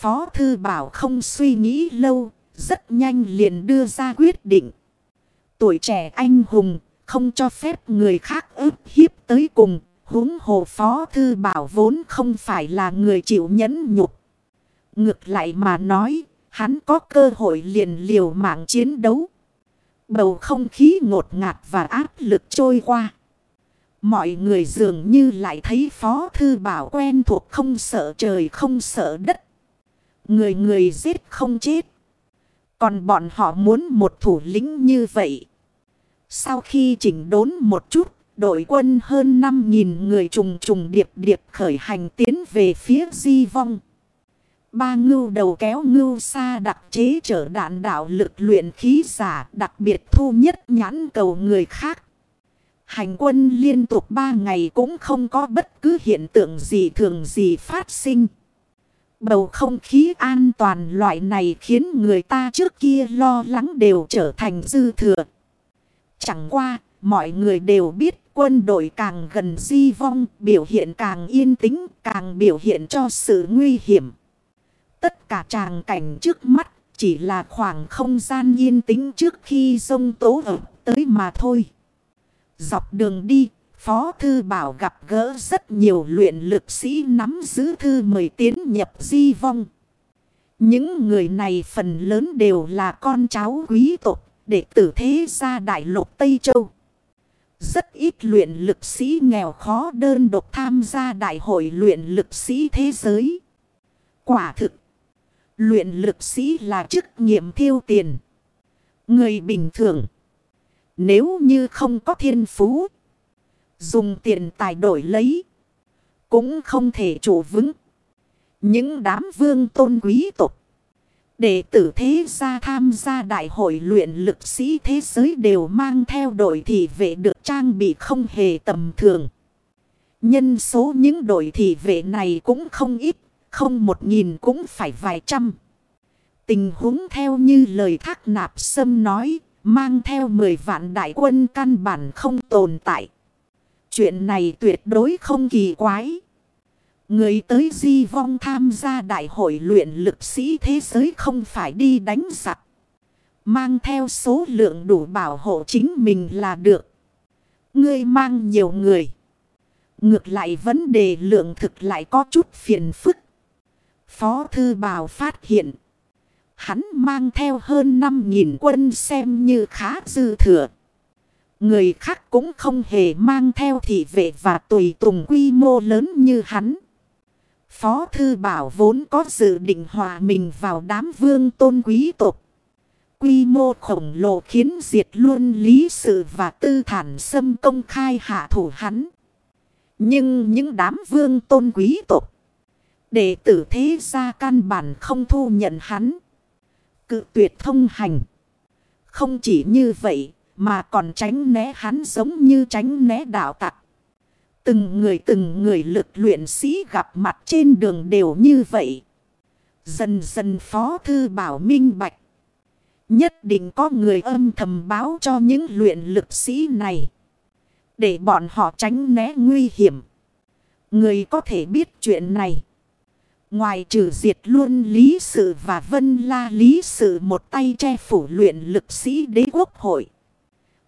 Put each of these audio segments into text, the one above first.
Phó Thư Bảo không suy nghĩ lâu, rất nhanh liền đưa ra quyết định. Tuổi trẻ anh hùng, không cho phép người khác ức hiếp tới cùng. huống hồ Phó Thư Bảo vốn không phải là người chịu nhẫn nhục. Ngược lại mà nói, hắn có cơ hội liền liều mạng chiến đấu. Bầu không khí ngột ngạt và áp lực trôi qua. Mọi người dường như lại thấy Phó Thư Bảo quen thuộc không sợ trời không sợ đất. Người người giết không chết. Còn bọn họ muốn một thủ lĩnh như vậy. Sau khi chỉnh đốn một chút, đội quân hơn 5.000 người trùng trùng điệp điệp khởi hành tiến về phía di vong. Ba ngưu đầu kéo ngưu xa đặc chế trở đạn đạo lực luyện khí giả đặc biệt thu nhất nhãn cầu người khác. Hành quân liên tục ba ngày cũng không có bất cứ hiện tượng gì thường gì phát sinh. Bầu không khí an toàn loại này khiến người ta trước kia lo lắng đều trở thành dư thừa. Chẳng qua, mọi người đều biết quân đội càng gần di vong, biểu hiện càng yên tĩnh, càng biểu hiện cho sự nguy hiểm. Tất cả tràng cảnh trước mắt chỉ là khoảng không gian yên tĩnh trước khi sông tố ập tới mà thôi. Dọc đường đi, Phó Thư Bảo gặp gỡ rất nhiều luyện lực sĩ nắm giữ thư mời tiến nhập di vong. Những người này phần lớn đều là con cháu quý tộc để tử thế gia đại lục Tây Châu. Rất ít luyện lực sĩ nghèo khó đơn độc tham gia đại hội luyện lực sĩ thế giới. Quả thực, luyện lực sĩ là chức nhiệm thiêu tiền. Người bình thường, nếu như không có thiên phú, dùng tiền tài đổi lấy, cũng không thể chủ vững. Những đám vương tôn quý tộc Đệ tử thế gia tham gia đại hội luyện lực sĩ thế giới đều mang theo đội thị vệ được trang bị không hề tầm thường. Nhân số những đội thị vệ này cũng không ít, không một nghìn cũng phải vài trăm. Tình huống theo như lời thác nạp sâm nói, mang theo mười vạn đại quân căn bản không tồn tại. Chuyện này tuyệt đối không kỳ quái. Người tới di vong tham gia đại hội luyện lực sĩ thế giới không phải đi đánh giặc. Mang theo số lượng đủ bảo hộ chính mình là được. Ngươi mang nhiều người. Ngược lại vấn đề lượng thực lại có chút phiền phức. Phó Thư Bảo phát hiện. Hắn mang theo hơn 5.000 quân xem như khá dư thừa. Người khác cũng không hề mang theo thị vệ và tùy tùng quy mô lớn như hắn. Phó Thư Bảo vốn có dự định hòa mình vào đám vương tôn quý tộc. Quy mô khổng lồ khiến diệt luôn lý sự và tư thản xâm công khai hạ thủ hắn. Nhưng những đám vương tôn quý tộc. Đệ tử thế gia căn bản không thu nhận hắn. Cự tuyệt thông hành. Không chỉ như vậy mà còn tránh né hắn giống như tránh né đạo tặc. Từng người từng người lực luyện sĩ gặp mặt trên đường đều như vậy. Dần dần Phó Thư Bảo minh bạch. Nhất định có người âm thầm báo cho những luyện lực sĩ này. Để bọn họ tránh né nguy hiểm. Người có thể biết chuyện này. Ngoài trừ diệt luôn lý sự và vân la lý sự một tay che phủ luyện lực sĩ đế quốc hội.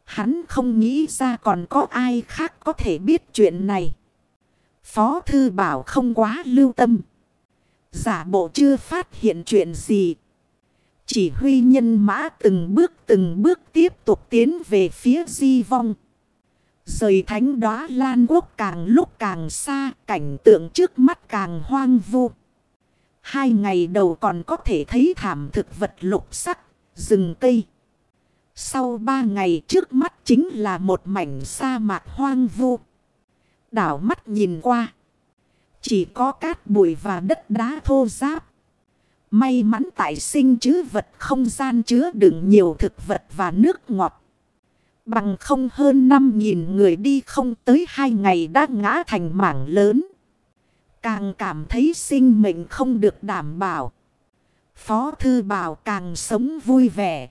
Hắn không nghĩ ra còn có ai khác có thể biết chuyện này. Phó Thư Bảo không quá lưu tâm. Giả bộ chưa phát hiện chuyện gì. Chỉ huy nhân mã từng bước từng bước tiếp tục tiến về phía di vong. Rời thánh đóa lan quốc càng lúc càng xa, cảnh tượng trước mắt càng hoang vu. Hai ngày đầu còn có thể thấy thảm thực vật lục sắc, rừng cây. Sau ba ngày trước mắt chính là một mảnh sa mạc hoang vu. Đảo mắt nhìn qua. Chỉ có cát bụi và đất đá thô giáp. May mắn tại sinh chứ vật không gian chứa đựng nhiều thực vật và nước ngọt. Bằng không hơn 5.000 người đi không tới hai ngày đã ngã thành mảng lớn. Càng cảm thấy sinh mệnh không được đảm bảo. Phó Thư Bảo càng sống vui vẻ.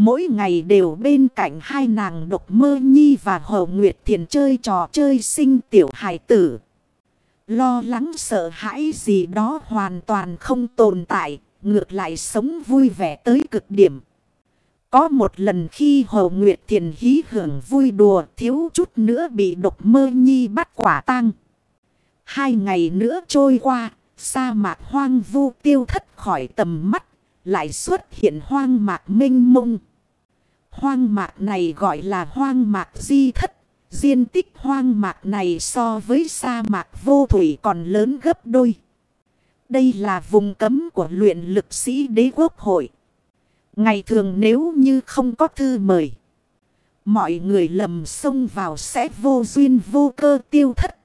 Mỗi ngày đều bên cạnh hai nàng độc mơ nhi và hậu nguyệt thiền chơi trò chơi sinh tiểu hải tử. Lo lắng sợ hãi gì đó hoàn toàn không tồn tại, ngược lại sống vui vẻ tới cực điểm. Có một lần khi Hồ Nguyệt Thiền hí hưởng vui đùa thiếu chút nữa bị độc mơ nhi bắt quả tang. Hai ngày nữa trôi qua, sa mạc hoang vu tiêu thất khỏi tầm mắt, lại xuất hiện hoang mạc mênh mông. Hoang mạc này gọi là hoang mạc di thất. Diện tích hoang mạc này so với sa mạc vô thủy còn lớn gấp đôi. Đây là vùng cấm của luyện lực sĩ đế quốc hội. Ngày thường nếu như không có thư mời. Mọi người lầm xông vào sẽ vô duyên vô cơ tiêu thất.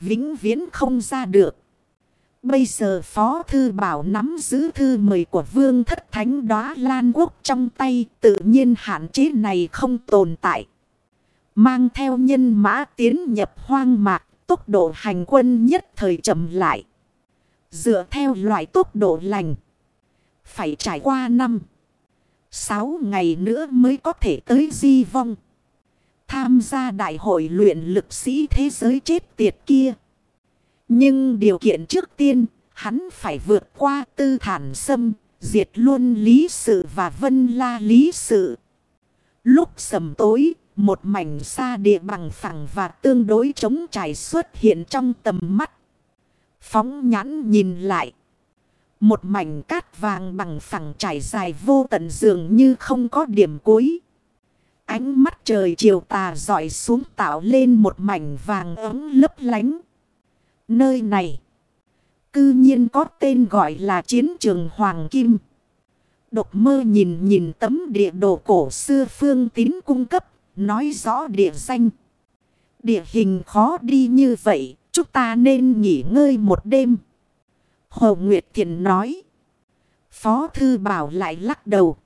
Vĩnh viễn không ra được. Bây giờ Phó Thư Bảo nắm giữ thư mời của Vương Thất Thánh đóa Lan Quốc trong tay tự nhiên hạn chế này không tồn tại. Mang theo nhân mã tiến nhập hoang mạc, tốc độ hành quân nhất thời chậm lại. Dựa theo loại tốc độ lành. Phải trải qua năm. Sáu ngày nữa mới có thể tới di vong. Tham gia đại hội luyện lực sĩ thế giới chết tiệt kia. Nhưng điều kiện trước tiên, hắn phải vượt qua tư thản sâm, diệt luôn lý sự và vân la lý sự. Lúc sầm tối, một mảnh xa địa bằng phẳng và tương đối trống trải xuất hiện trong tầm mắt. Phóng nhãn nhìn lại. Một mảnh cát vàng bằng phẳng trải dài vô tận dường như không có điểm cuối. Ánh mắt trời chiều tà dọi xuống tạo lên một mảnh vàng ấm lấp lánh. Nơi này, cư nhiên có tên gọi là chiến trường Hoàng Kim. Độc mơ nhìn nhìn tấm địa đồ cổ xưa phương tín cung cấp, nói rõ địa danh. Địa hình khó đi như vậy, chúng ta nên nghỉ ngơi một đêm. Hồ Nguyệt Thiện nói. Phó Thư Bảo lại lắc đầu.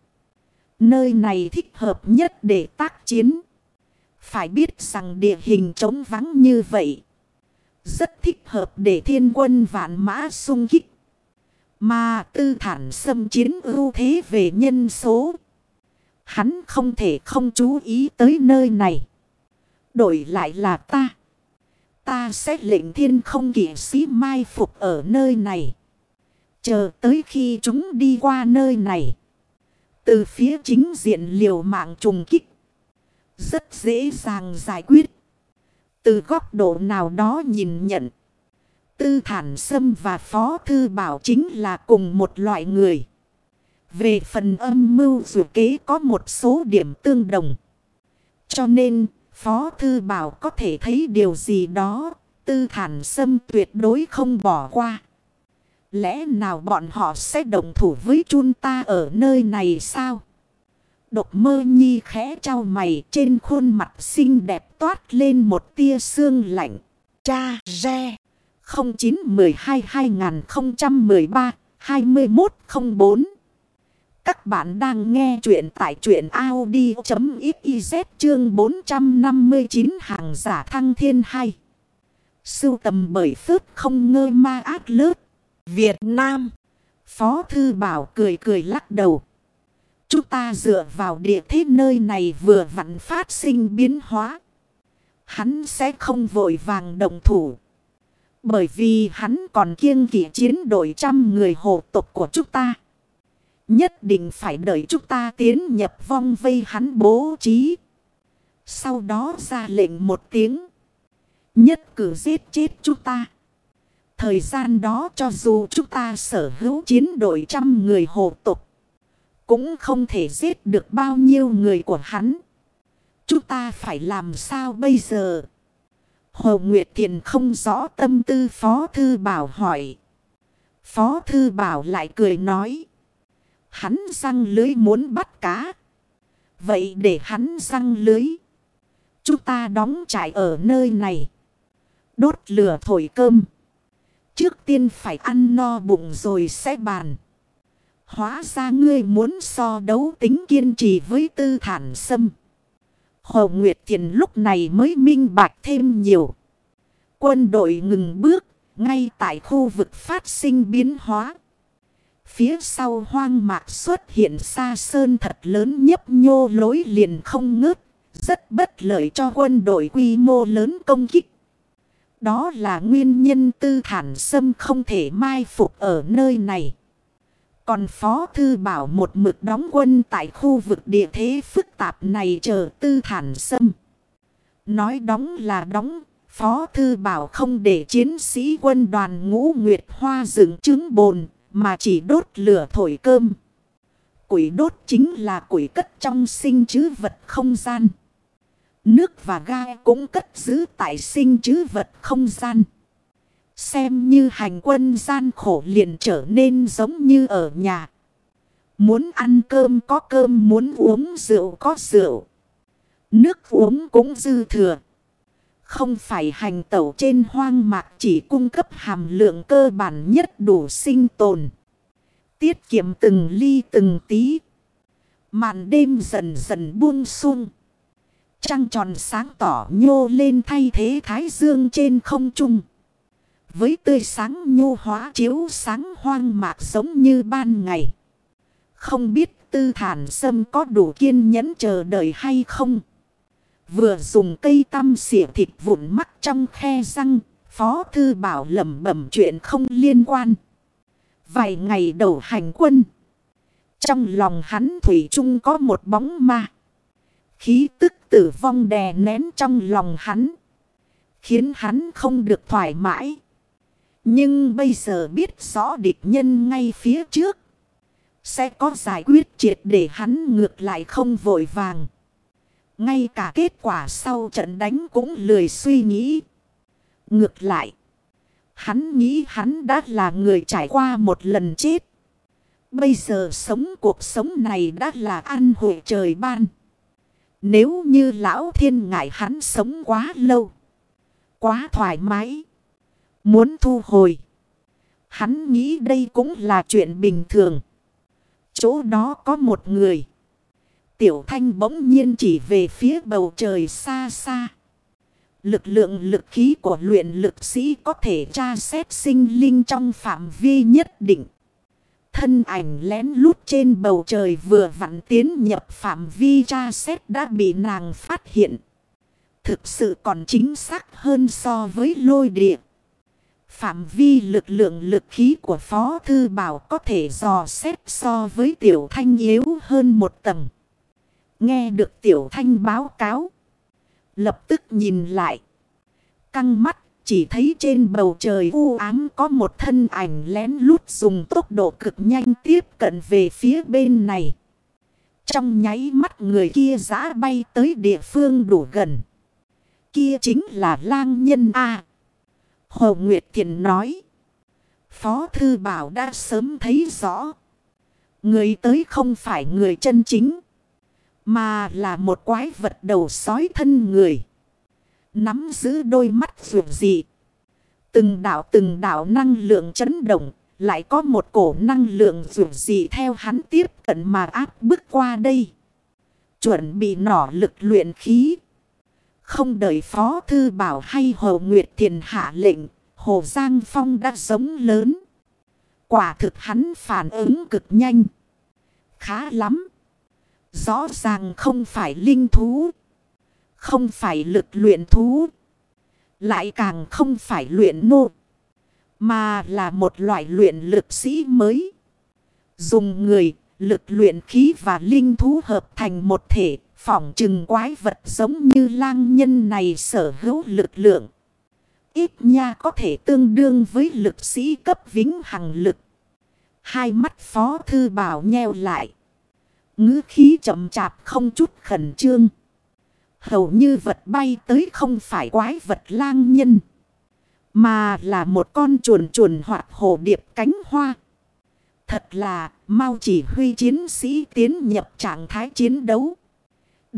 Nơi này thích hợp nhất để tác chiến. Phải biết rằng địa hình trống vắng như vậy. Rất thích hợp để thiên quân vạn mã sung kích. Mà tư thản xâm chiến ưu thế về nhân số. Hắn không thể không chú ý tới nơi này. Đổi lại là ta. Ta sẽ lệnh thiên không kỷ sĩ mai phục ở nơi này. Chờ tới khi chúng đi qua nơi này. Từ phía chính diện liều mạng trùng kích. Rất dễ dàng giải quyết. Từ góc độ nào đó nhìn nhận. Tư Thản Sâm và Phó Thư Bảo chính là cùng một loại người. Về phần âm mưu dù kế có một số điểm tương đồng. Cho nên, Phó Thư Bảo có thể thấy điều gì đó, Tư Thản Sâm tuyệt đối không bỏ qua. Lẽ nào bọn họ sẽ đồng thủ với chun ta ở nơi này sao? Độc mơ nhi khẽ trao mày, trên khuôn mặt xinh đẹp toát lên một tia xương lạnh. Cha Re 0912 2013 2104 Các bạn đang nghe chuyện tại chuyện Audi.xyz chương 459 hàng giả thăng thiên 2. Sưu tầm bởi phước không ngơ ma ác lớp. Việt Nam. Phó Thư Bảo cười cười lắc đầu. Chúng ta dựa vào địa thế nơi này vừa vặn phát sinh biến hóa. Hắn sẽ không vội vàng đồng thủ. Bởi vì hắn còn kiêng kỵ chiến đội trăm người hộ tộc của chúng ta. Nhất định phải đợi chúng ta tiến nhập vong vây hắn bố trí. Sau đó ra lệnh một tiếng. Nhất cử giết chết chúng ta. Thời gian đó cho dù chúng ta sở hữu chiến đội trăm người hộ tục. Cũng không thể giết được bao nhiêu người của hắn. Chúng ta phải làm sao bây giờ? Hồ Nguyệt Thiền không rõ tâm tư Phó Thư Bảo hỏi. Phó Thư Bảo lại cười nói. Hắn răng lưới muốn bắt cá. Vậy để hắn răng lưới. Chúng ta đóng trại ở nơi này. Đốt lửa thổi cơm. Trước tiên phải ăn no bụng rồi sẽ bàn. Hóa ra ngươi muốn so đấu tính kiên trì với tư thản sâm. Hồ Nguyệt Thiền lúc này mới minh bạch thêm nhiều. Quân đội ngừng bước, ngay tại khu vực phát sinh biến hóa. Phía sau hoang mạc xuất hiện xa sơn thật lớn nhấp nhô lối liền không ngớt, rất bất lợi cho quân đội quy mô lớn công kích. Đó là nguyên nhân tư thản sâm không thể mai phục ở nơi này. Còn Phó Thư Bảo một mực đóng quân tại khu vực địa thế phức tạp này chờ tư thản xâm Nói đóng là đóng, Phó Thư Bảo không để chiến sĩ quân đoàn ngũ Nguyệt Hoa dựng trứng bồn, mà chỉ đốt lửa thổi cơm. quỷ đốt chính là quỷ cất trong sinh chứ vật không gian. Nước và ga cũng cất giữ tại sinh chứ vật không gian. Xem như hành quân gian khổ liền trở nên giống như ở nhà. Muốn ăn cơm có cơm, muốn uống rượu có rượu. Nước uống cũng dư thừa. Không phải hành tẩu trên hoang mạc chỉ cung cấp hàm lượng cơ bản nhất đủ sinh tồn. Tiết kiệm từng ly từng tí. Màn đêm dần dần buông sung. Trăng tròn sáng tỏ nhô lên thay thế thái dương trên không trung. Với tươi sáng nhu hóa chiếu sáng hoang mạc giống như ban ngày. Không biết tư thản sâm có đủ kiên nhẫn chờ đợi hay không. Vừa dùng cây tăm xỉa thịt vụn mắt trong khe răng. Phó thư bảo lầm bẩm chuyện không liên quan. Vài ngày đầu hành quân. Trong lòng hắn Thủy chung có một bóng ma. Khí tức tử vong đè nén trong lòng hắn. Khiến hắn không được thoải mái. Nhưng bây giờ biết rõ địch nhân ngay phía trước. Sẽ có giải quyết triệt để hắn ngược lại không vội vàng. Ngay cả kết quả sau trận đánh cũng lười suy nghĩ. Ngược lại. Hắn nghĩ hắn đã là người trải qua một lần chết. Bây giờ sống cuộc sống này đã là ăn hội trời ban. Nếu như lão thiên ngại hắn sống quá lâu. Quá thoải mái. Muốn thu hồi. Hắn nghĩ đây cũng là chuyện bình thường. Chỗ đó có một người. Tiểu thanh bỗng nhiên chỉ về phía bầu trời xa xa. Lực lượng lực khí của luyện lực sĩ có thể tra xét sinh linh trong phạm vi nhất định. Thân ảnh lén lút trên bầu trời vừa vặn tiến nhập phạm vi tra xét đã bị nàng phát hiện. Thực sự còn chính xác hơn so với lôi địa. Phạm vi lực lượng lực khí của Phó Thư Bảo có thể dò xét so với Tiểu Thanh yếu hơn một tầng. Nghe được Tiểu Thanh báo cáo. Lập tức nhìn lại. Căng mắt, chỉ thấy trên bầu trời u ám có một thân ảnh lén lút dùng tốc độ cực nhanh tiếp cận về phía bên này. Trong nháy mắt người kia giã bay tới địa phương đủ gần. Kia chính là lang nhân A. Hồ Nguyệt Thiện nói. Phó Thư Bảo đã sớm thấy rõ. Người tới không phải người chân chính. Mà là một quái vật đầu sói thân người. Nắm giữ đôi mắt vượt dị. Từng đảo từng đảo năng lượng chấn động. Lại có một cổ năng lượng vượt dị theo hắn tiếp cận mà áp bước qua đây. Chuẩn bị nỏ lực luyện khí. Không đợi Phó Thư Bảo hay Hồ Nguyệt Thiền hạ lệnh. Hồ Giang Phong đã giống lớn. Quả thực hắn phản ứng cực nhanh. Khá lắm. Rõ ràng không phải linh thú. Không phải lực luyện thú. Lại càng không phải luyện nô. Mà là một loại luyện lực sĩ mới. Dùng người, lực luyện khí và linh thú hợp thành một thể. Phỏng trừng quái vật giống như lang nhân này sở hữu lực lượng. Ít nha có thể tương đương với lực sĩ cấp vĩnh hằng lực. Hai mắt phó thư bảo nheo lại. ngữ khí chậm chạp không chút khẩn trương. Hầu như vật bay tới không phải quái vật lang nhân. Mà là một con chuồn chuồn hoặc hồ điệp cánh hoa. Thật là mau chỉ huy chiến sĩ tiến nhập trạng thái chiến đấu.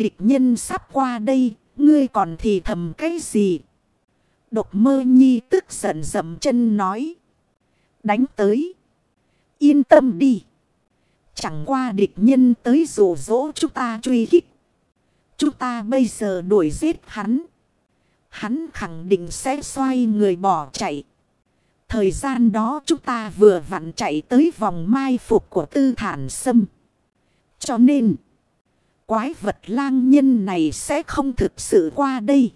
Địch nhân sắp qua đây, ngươi còn thì thầm cái gì? Độc mơ nhi tức giận dầm chân nói. Đánh tới. Yên tâm đi. Chẳng qua địch nhân tới rủ rỗ chúng ta truy khích. Chúng ta bây giờ đuổi giết hắn. Hắn khẳng định sẽ xoay người bỏ chạy. Thời gian đó chúng ta vừa vặn chạy tới vòng mai phục của tư thản sâm. Cho nên, quái vật lang nhân này sẽ không thực sự qua đây.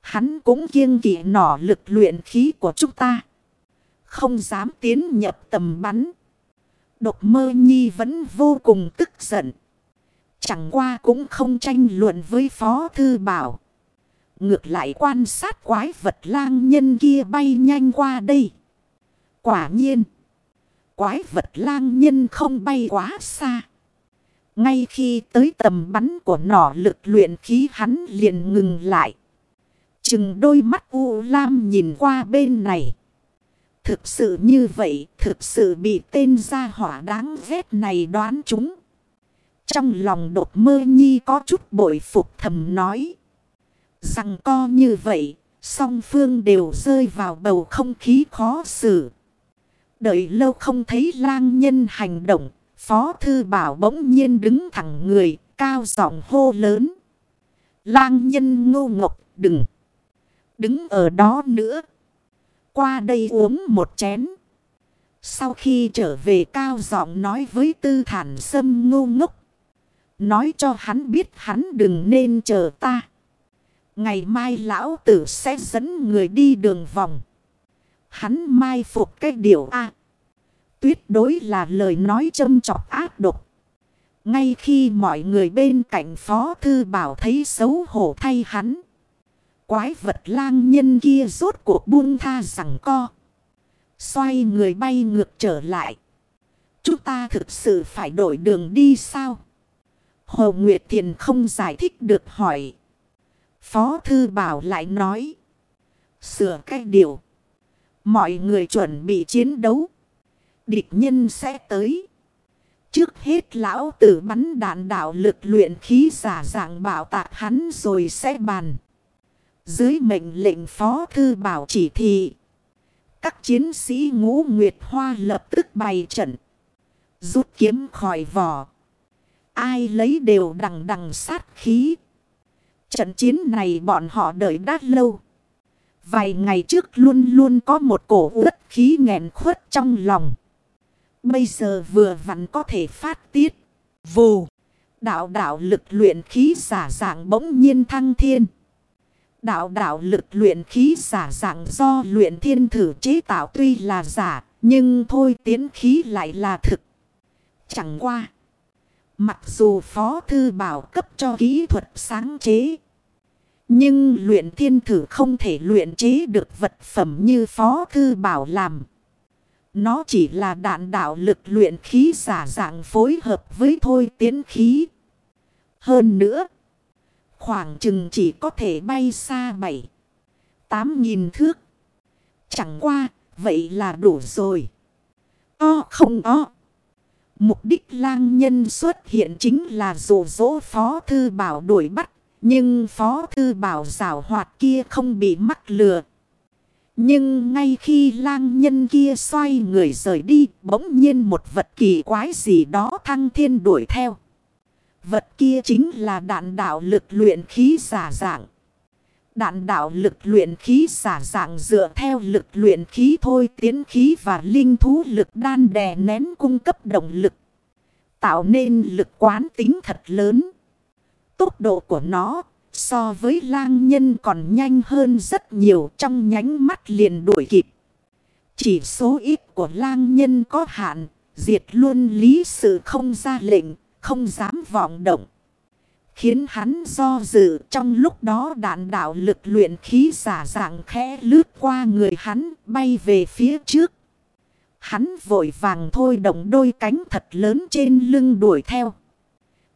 Hắn cũng kiêng kỵ nỏ lực luyện khí của chúng ta. Không dám tiến nhập tầm bắn. Độc mơ nhi vẫn vô cùng tức giận. Chẳng qua cũng không tranh luận với Phó Thư Bảo. Ngược lại quan sát quái vật lang nhân kia bay nhanh qua đây. Quả nhiên. Quái vật lang nhân không bay quá xa. Ngay khi tới tầm bắn của nỏ lực luyện khí hắn liền ngừng lại. Chừng đôi mắt u lam nhìn qua bên này. Thực sự như vậy, thực sự bị tên gia hỏa đáng ghét này đoán chúng. Trong lòng đột mơ nhi có chút bội phục thầm nói. Rằng co như vậy, song phương đều rơi vào bầu không khí khó xử. Đợi lâu không thấy lang nhân hành động, Phó Thư Bảo bỗng nhiên đứng thẳng người, cao giọng hô lớn. Lang nhân ngô ngọc, đừng! Đứng ở đó nữa. Qua đây uống một chén. Sau khi trở về cao giọng nói với tư thản sâm ngô ngốc. Nói cho hắn biết hắn đừng nên chờ ta. Ngày mai lão tử sẽ dẫn người đi đường vòng. Hắn mai phục cái điều A tuyệt đối là lời nói châm chọc ác độc. Ngay khi mọi người bên cạnh Phó Thư Bảo thấy xấu hổ thay hắn. Quái vật lang nhân kia rốt cuộc buông tha rằng co. Xoay người bay ngược trở lại. Chúng ta thực sự phải đổi đường đi sao? Hồ Nguyệt Thiền không giải thích được hỏi. Phó Thư Bảo lại nói. Sửa cách điều. Mọi người chuẩn bị chiến đấu. Địch nhân sẽ tới. Trước hết lão tử bắn đạn đạo lực luyện khí giả dạng bảo tạc hắn rồi sẽ bàn. Dưới mệnh lệnh Phó Thư Bảo chỉ thị. Các chiến sĩ ngũ Nguyệt Hoa lập tức bày trận. Rút kiếm khỏi vỏ. Ai lấy đều đằng đằng sát khí. Trận chiến này bọn họ đợi đã lâu. Vài ngày trước luôn luôn có một cổ ướt khí nghẹn khuất trong lòng. Bây giờ vừa vặn có thể phát tiết. Vù. Đạo đạo lực luyện khí giả dạng bỗng nhiên thăng thiên. Đạo đạo lực luyện khí giả dạng do luyện thiên thử chế tạo tuy là giả. Nhưng thôi tiến khí lại là thực. Chẳng qua. Mặc dù Phó Thư Bảo cấp cho kỹ thuật sáng chế. Nhưng luyện thiên thử không thể luyện chế được vật phẩm như Phó Thư Bảo làm. Nó chỉ là đạn đạo lực luyện khí giả dạng phối hợp với thôi tiến khí. Hơn nữa, khoảng chừng chỉ có thể bay xa 7, 8 nghìn thước. Chẳng qua, vậy là đủ rồi. O không o. Mục đích lang nhân xuất hiện chính là dụ dỗ Phó Thư Bảo đuổi bắt. Nhưng Phó Thư Bảo rào hoạt kia không bị mắc lừa. Nhưng ngay khi lang nhân kia xoay người rời đi, bỗng nhiên một vật kỳ quái gì đó thăng thiên đuổi theo. Vật kia chính là đạn đạo lực luyện khí giả dạng. Đạn đạo lực luyện khí giả dạng dựa theo lực luyện khí thôi tiến khí và linh thú lực đan đè nén cung cấp động lực. Tạo nên lực quán tính thật lớn. Tốc độ của nó so với lang nhân còn nhanh hơn rất nhiều trong nhánh mắt liền đuổi kịp. Chỉ số ít của lang nhân có hạn, diệt luôn lý sự không ra lệnh, không dám vọng động. Khiến hắn do dự trong lúc đó đạn đạo lực luyện khí giả dạng khẽ lướt qua người hắn bay về phía trước. Hắn vội vàng thôi động đôi cánh thật lớn trên lưng đuổi theo.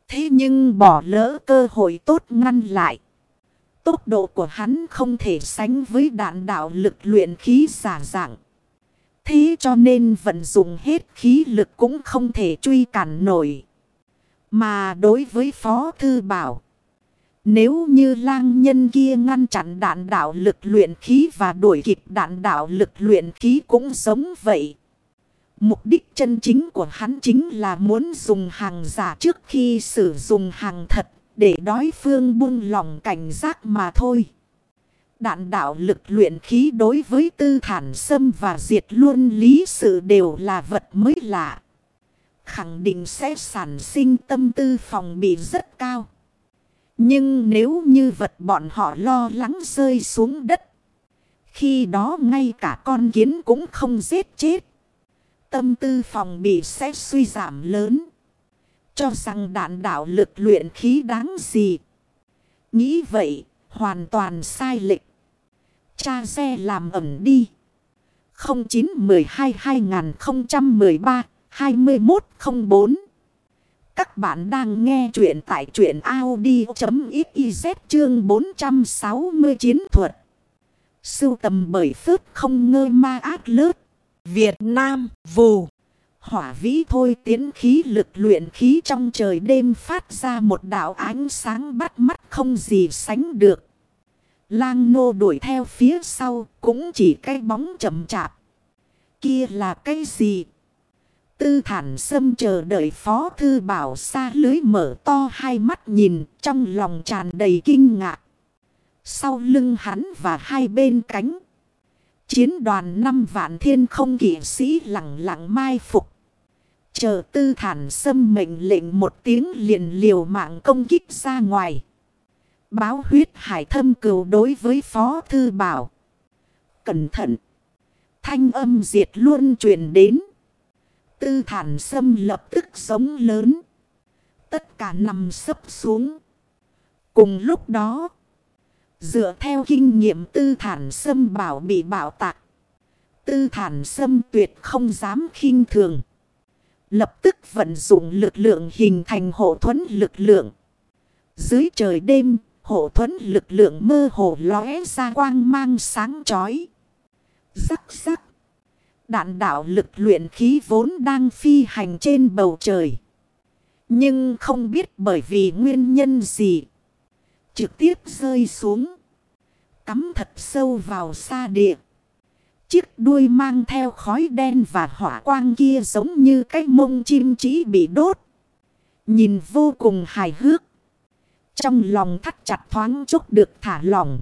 Thế nhưng bỏ lỡ cơ hội tốt ngăn lại. Tốc độ của hắn không thể sánh với đạn đạo lực luyện khí giả dạng. Thế cho nên vận dụng hết khí lực cũng không thể truy cản nổi. Mà đối với Phó Thư Bảo. Nếu như lang nhân kia ngăn chặn đạn đạo lực luyện khí và đuổi kịp đạn đạo lực luyện khí cũng giống vậy. Mục đích chân chính của hắn chính là muốn dùng hàng giả trước khi sử dụng hàng thật, để đối phương buông lòng cảnh giác mà thôi. Đạn đạo lực luyện khí đối với tư thản xâm và diệt luôn lý sự đều là vật mới lạ. Khẳng định sẽ sản sinh tâm tư phòng bị rất cao. Nhưng nếu như vật bọn họ lo lắng rơi xuống đất. Khi đó ngay cả con kiến cũng không giết chết. Tâm tư phòng bị sẽ suy giảm lớn. Cho rằng đạn đạo lực luyện khí đáng gì. Nghĩ vậy, hoàn toàn sai lệch. Cha xe làm ẩm đi. 0912-2013-2104 Các bạn đang nghe chuyện tại chuyện Audi.xyz chương 460 chiến thuật. Sưu tầm bởi phước không ngơ ma ác lớp. Việt Nam vù. Hỏa vĩ thôi tiến khí lực luyện khí trong trời đêm phát ra một đạo ánh sáng bắt mắt không gì sánh được. Lang nô đuổi theo phía sau cũng chỉ cái bóng chậm chạp. Kia là cái gì? Tư thản sâm chờ đợi phó thư bảo xa lưới mở to hai mắt nhìn, trong lòng tràn đầy kinh ngạc. Sau lưng hắn và hai bên cánh. Chiến đoàn năm vạn thiên không kỷ sĩ lặng lặng mai phục. Chờ tư thản xâm mệnh lệnh một tiếng liền liều mạng công kích ra ngoài. Báo huyết hải thâm cừu đối với Phó Thư Bảo. Cẩn thận. Thanh âm diệt luôn truyền đến. Tư thản xâm lập tức giống lớn. Tất cả nằm sấp xuống. Cùng lúc đó. Dựa theo kinh nghiệm tư thản sâm bảo bị bảo tạc. Tư thản sâm tuyệt không dám khinh thường. Lập tức vận dụng lực lượng hình thành hộ thuẫn lực lượng. Dưới trời đêm, hộ thuẫn lực lượng mơ hồ lóe ra quang mang sáng chói. Rắc rắc. Đạn đạo lực luyện khí vốn đang phi hành trên bầu trời. Nhưng không biết bởi vì nguyên nhân gì. Trực tiếp rơi xuống. Cắm thật sâu vào xa địa. Chiếc đuôi mang theo khói đen và hỏa quang kia giống như cái mông chim chỉ bị đốt. Nhìn vô cùng hài hước. Trong lòng thắt chặt thoáng chốc được thả lỏng.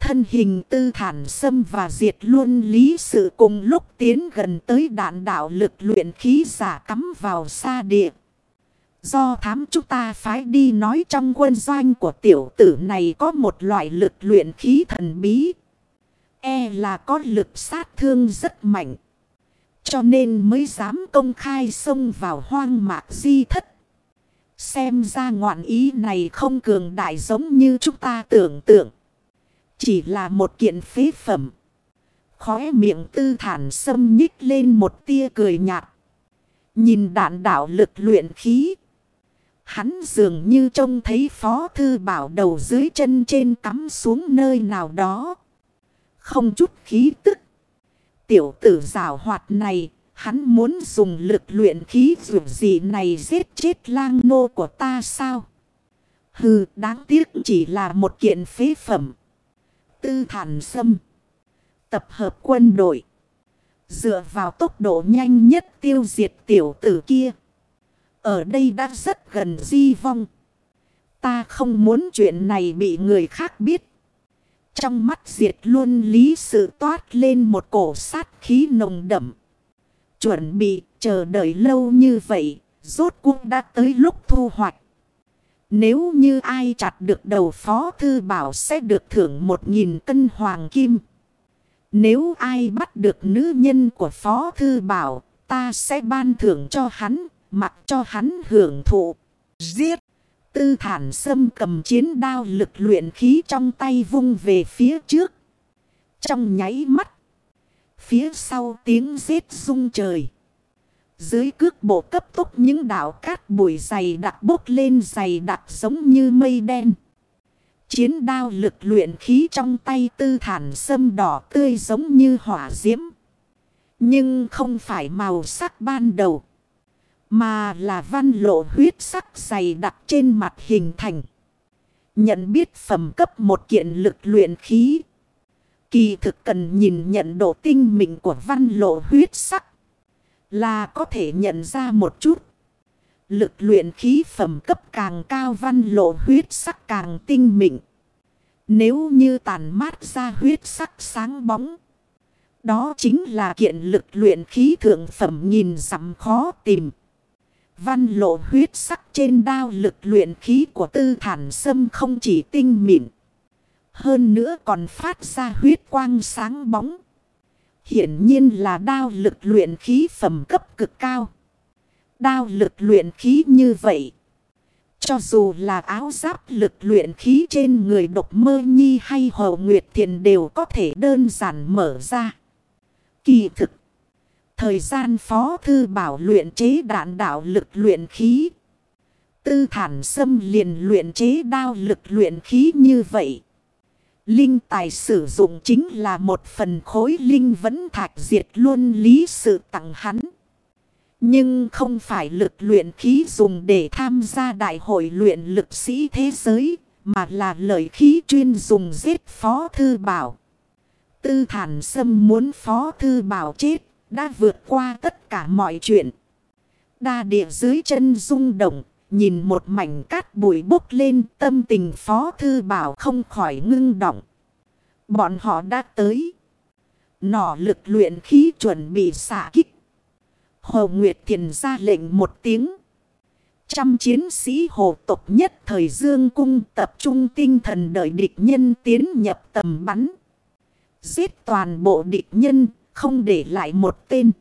Thân hình tư thản xâm và diệt luôn lý sự cùng lúc tiến gần tới đạn đạo lực luyện khí giả cắm vào xa địa. Do thám chúng ta phái đi nói trong quân doanh của tiểu tử này có một loại lực luyện khí thần bí. E là có lực sát thương rất mạnh. Cho nên mới dám công khai xông vào hoang mạc di thất. Xem ra ngoạn ý này không cường đại giống như chúng ta tưởng tượng. Chỉ là một kiện phế phẩm. Khóe miệng tư thản sâm nhích lên một tia cười nhạt. Nhìn đạn đạo lực luyện khí. Hắn dường như trông thấy phó thư bảo đầu dưới chân trên cắm xuống nơi nào đó. Không chút khí tức. Tiểu tử rào hoạt này Hắn muốn dùng lực luyện khí dù gì này giết chết lang nô của ta sao? Hừ, đáng tiếc chỉ là một kiện phế phẩm. Tư thản sâm. Tập hợp quân đội. Dựa vào tốc độ nhanh nhất tiêu diệt tiểu tử kia. Ở đây đã rất gần di vong. Ta không muốn chuyện này bị người khác biết. Trong mắt diệt luôn lý sự toát lên một cổ sát khí nồng đậm. Chuẩn bị chờ đợi lâu như vậy, rốt cuộc đã tới lúc thu hoạch. Nếu như ai chặt được đầu phó thư bảo sẽ được thưởng một nghìn cân hoàng kim. Nếu ai bắt được nữ nhân của phó thư bảo, ta sẽ ban thưởng cho hắn, mặc cho hắn hưởng thụ. Giết! Tư thản sâm cầm chiến đao lực luyện khí trong tay vung về phía trước. Trong nháy mắt. Phía sau tiếng giết rung trời. Dưới cước bộ cấp tốc những đảo cát bụi dày đặc bốc lên dày đặc giống như mây đen. Chiến đao lực luyện khí trong tay tư thản sâm đỏ tươi giống như hỏa diễm. Nhưng không phải màu sắc ban đầu. Mà là văn lộ huyết sắc dày đặc trên mặt hình thành. Nhận biết phẩm cấp một kiện lực luyện khí. Kỳ thực cần nhìn nhận độ tinh mịn của văn lộ huyết sắc. Là có thể nhận ra một chút. Lực luyện khí phẩm cấp càng cao văn lộ huyết sắc càng tinh mịn. Nếu như tàn mát ra huyết sắc sáng bóng. Đó chính là kiện lực luyện khí thượng phẩm nhìn dặm khó tìm. Văn lộ huyết sắc trên đao lực luyện khí của tư thản sâm không chỉ tinh mịn. Hơn nữa còn phát ra huyết quang sáng bóng. Hiển nhiên là đao lực luyện khí phẩm cấp cực cao. Đao lực luyện khí như vậy. Cho dù là áo giáp lực luyện khí trên người độc mơ nhi hay hồ nguyệt thiền đều có thể đơn giản mở ra. Kỳ thực. Thời gian phó thư bảo luyện chế đạn đạo lực luyện khí. Tư thản xâm liền luyện chế đao lực luyện khí như vậy. Linh tài sử dụng chính là một phần khối linh vẫn thạch diệt luôn lý sự tặng hắn. Nhưng không phải lực luyện khí dùng để tham gia đại hội luyện lực sĩ thế giới, mà là lợi khí chuyên dùng giết phó thư bảo. Tư thản sâm muốn phó thư bảo chết, đã vượt qua tất cả mọi chuyện. Đa địa dưới chân rung động, nhìn một mảnh cát bụi bốc lên tâm tình phó thư bảo không khỏi ngưng động. Bọn họ đã tới. Nỏ lực luyện khí chuẩn bị xả kích. Hồ Nguyệt Thiền ra lệnh một tiếng. Trăm chiến sĩ hồ tộc nhất thời dương cung tập trung tinh thần đợi địch nhân tiến nhập tầm bắn. Giết toàn bộ địch nhân, không để lại một tên.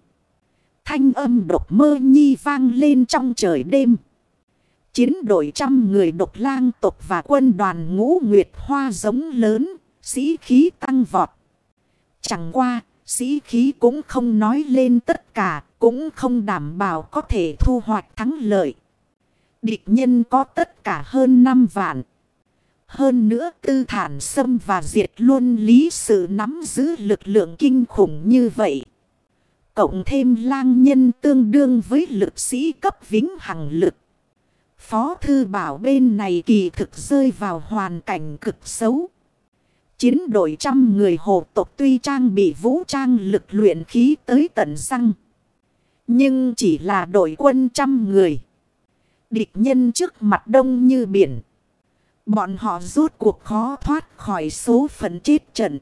Thanh âm độc mơ nhi vang lên trong trời đêm. Chiến đội trăm người độc lang tộc và quân đoàn ngũ nguyệt hoa giống lớn, sĩ khí tăng vọt. Chẳng qua, sĩ khí cũng không nói lên tất cả, cũng không đảm bảo có thể thu hoạch thắng lợi. Địch nhân có tất cả hơn 5 vạn. Hơn nữa tư thản xâm và diệt luôn lý sự nắm giữ lực lượng kinh khủng như vậy. Cộng thêm lang nhân tương đương với lực sĩ cấp vĩnh hằng lực. Phó thư bảo bên này kỳ thực rơi vào hoàn cảnh cực xấu. Chiến đội trăm người hộ tộc tuy trang bị vũ trang lực luyện khí tới tận răng. Nhưng chỉ là đội quân trăm người. Địch nhân trước mặt đông như biển. Bọn họ rút cuộc khó thoát khỏi số phận chết trận.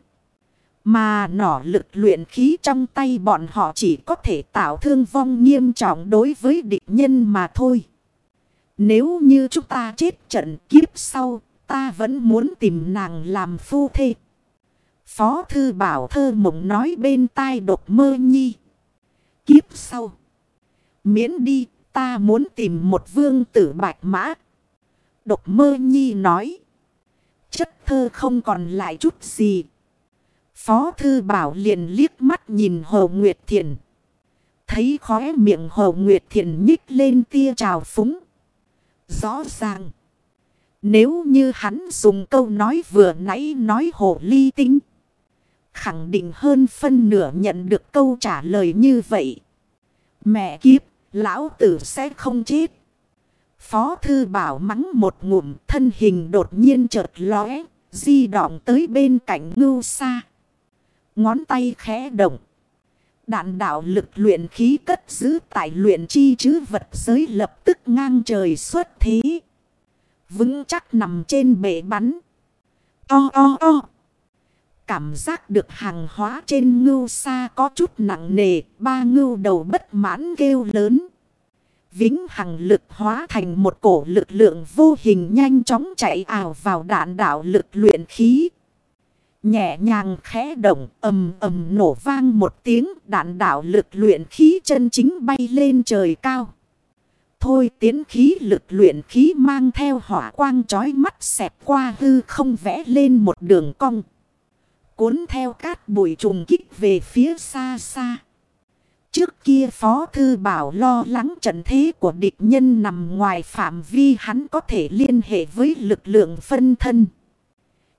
Mà nỏ lực luyện khí trong tay bọn họ chỉ có thể tạo thương vong nghiêm trọng đối với địch nhân mà thôi. Nếu như chúng ta chết trận kiếp sau, ta vẫn muốn tìm nàng làm phu thê. Phó thư bảo thơ mộng nói bên tai độc mơ nhi. Kiếp sau. Miễn đi, ta muốn tìm một vương tử bạch mã. Độc mơ nhi nói. Chất thơ không còn lại chút gì. Phó thư bảo liền liếc mắt nhìn Hồ Nguyệt Thiền. Thấy khóe miệng Hồ Nguyệt Thiền nhích lên tia trào phúng. Rõ ràng. Nếu như hắn dùng câu nói vừa nãy nói hồ ly tinh. Khẳng định hơn phân nửa nhận được câu trả lời như vậy. Mẹ kiếp, lão tử sẽ không chết. Phó thư bảo mắng một ngụm thân hình đột nhiên chợt lóe, di động tới bên cạnh ngưu xa. Ngón tay khẽ động. Đạn đạo lực luyện khí cất giữ tại luyện chi chứ vật giới lập tức ngang trời xuất thế. Vững chắc nằm trên bể bắn. O o o. Cảm giác được hàng hóa trên ngưu xa có chút nặng nề. Ba ngưu đầu bất mãn kêu lớn. Vĩnh hằng lực hóa thành một cổ lực lượng vô hình nhanh chóng chạy ảo vào đạn đạo lực luyện khí. Nhẹ nhàng khẽ động, ầm ầm nổ vang một tiếng, đạn đạo lực luyện khí chân chính bay lên trời cao. Thôi tiến khí lực luyện khí mang theo hỏa quang chói mắt xẹp qua hư không vẽ lên một đường cong. Cuốn theo cát bụi trùng kích về phía xa xa. Trước kia Phó Thư Bảo lo lắng trận thế của địch nhân nằm ngoài phạm vi, hắn có thể liên hệ với lực lượng phân thân.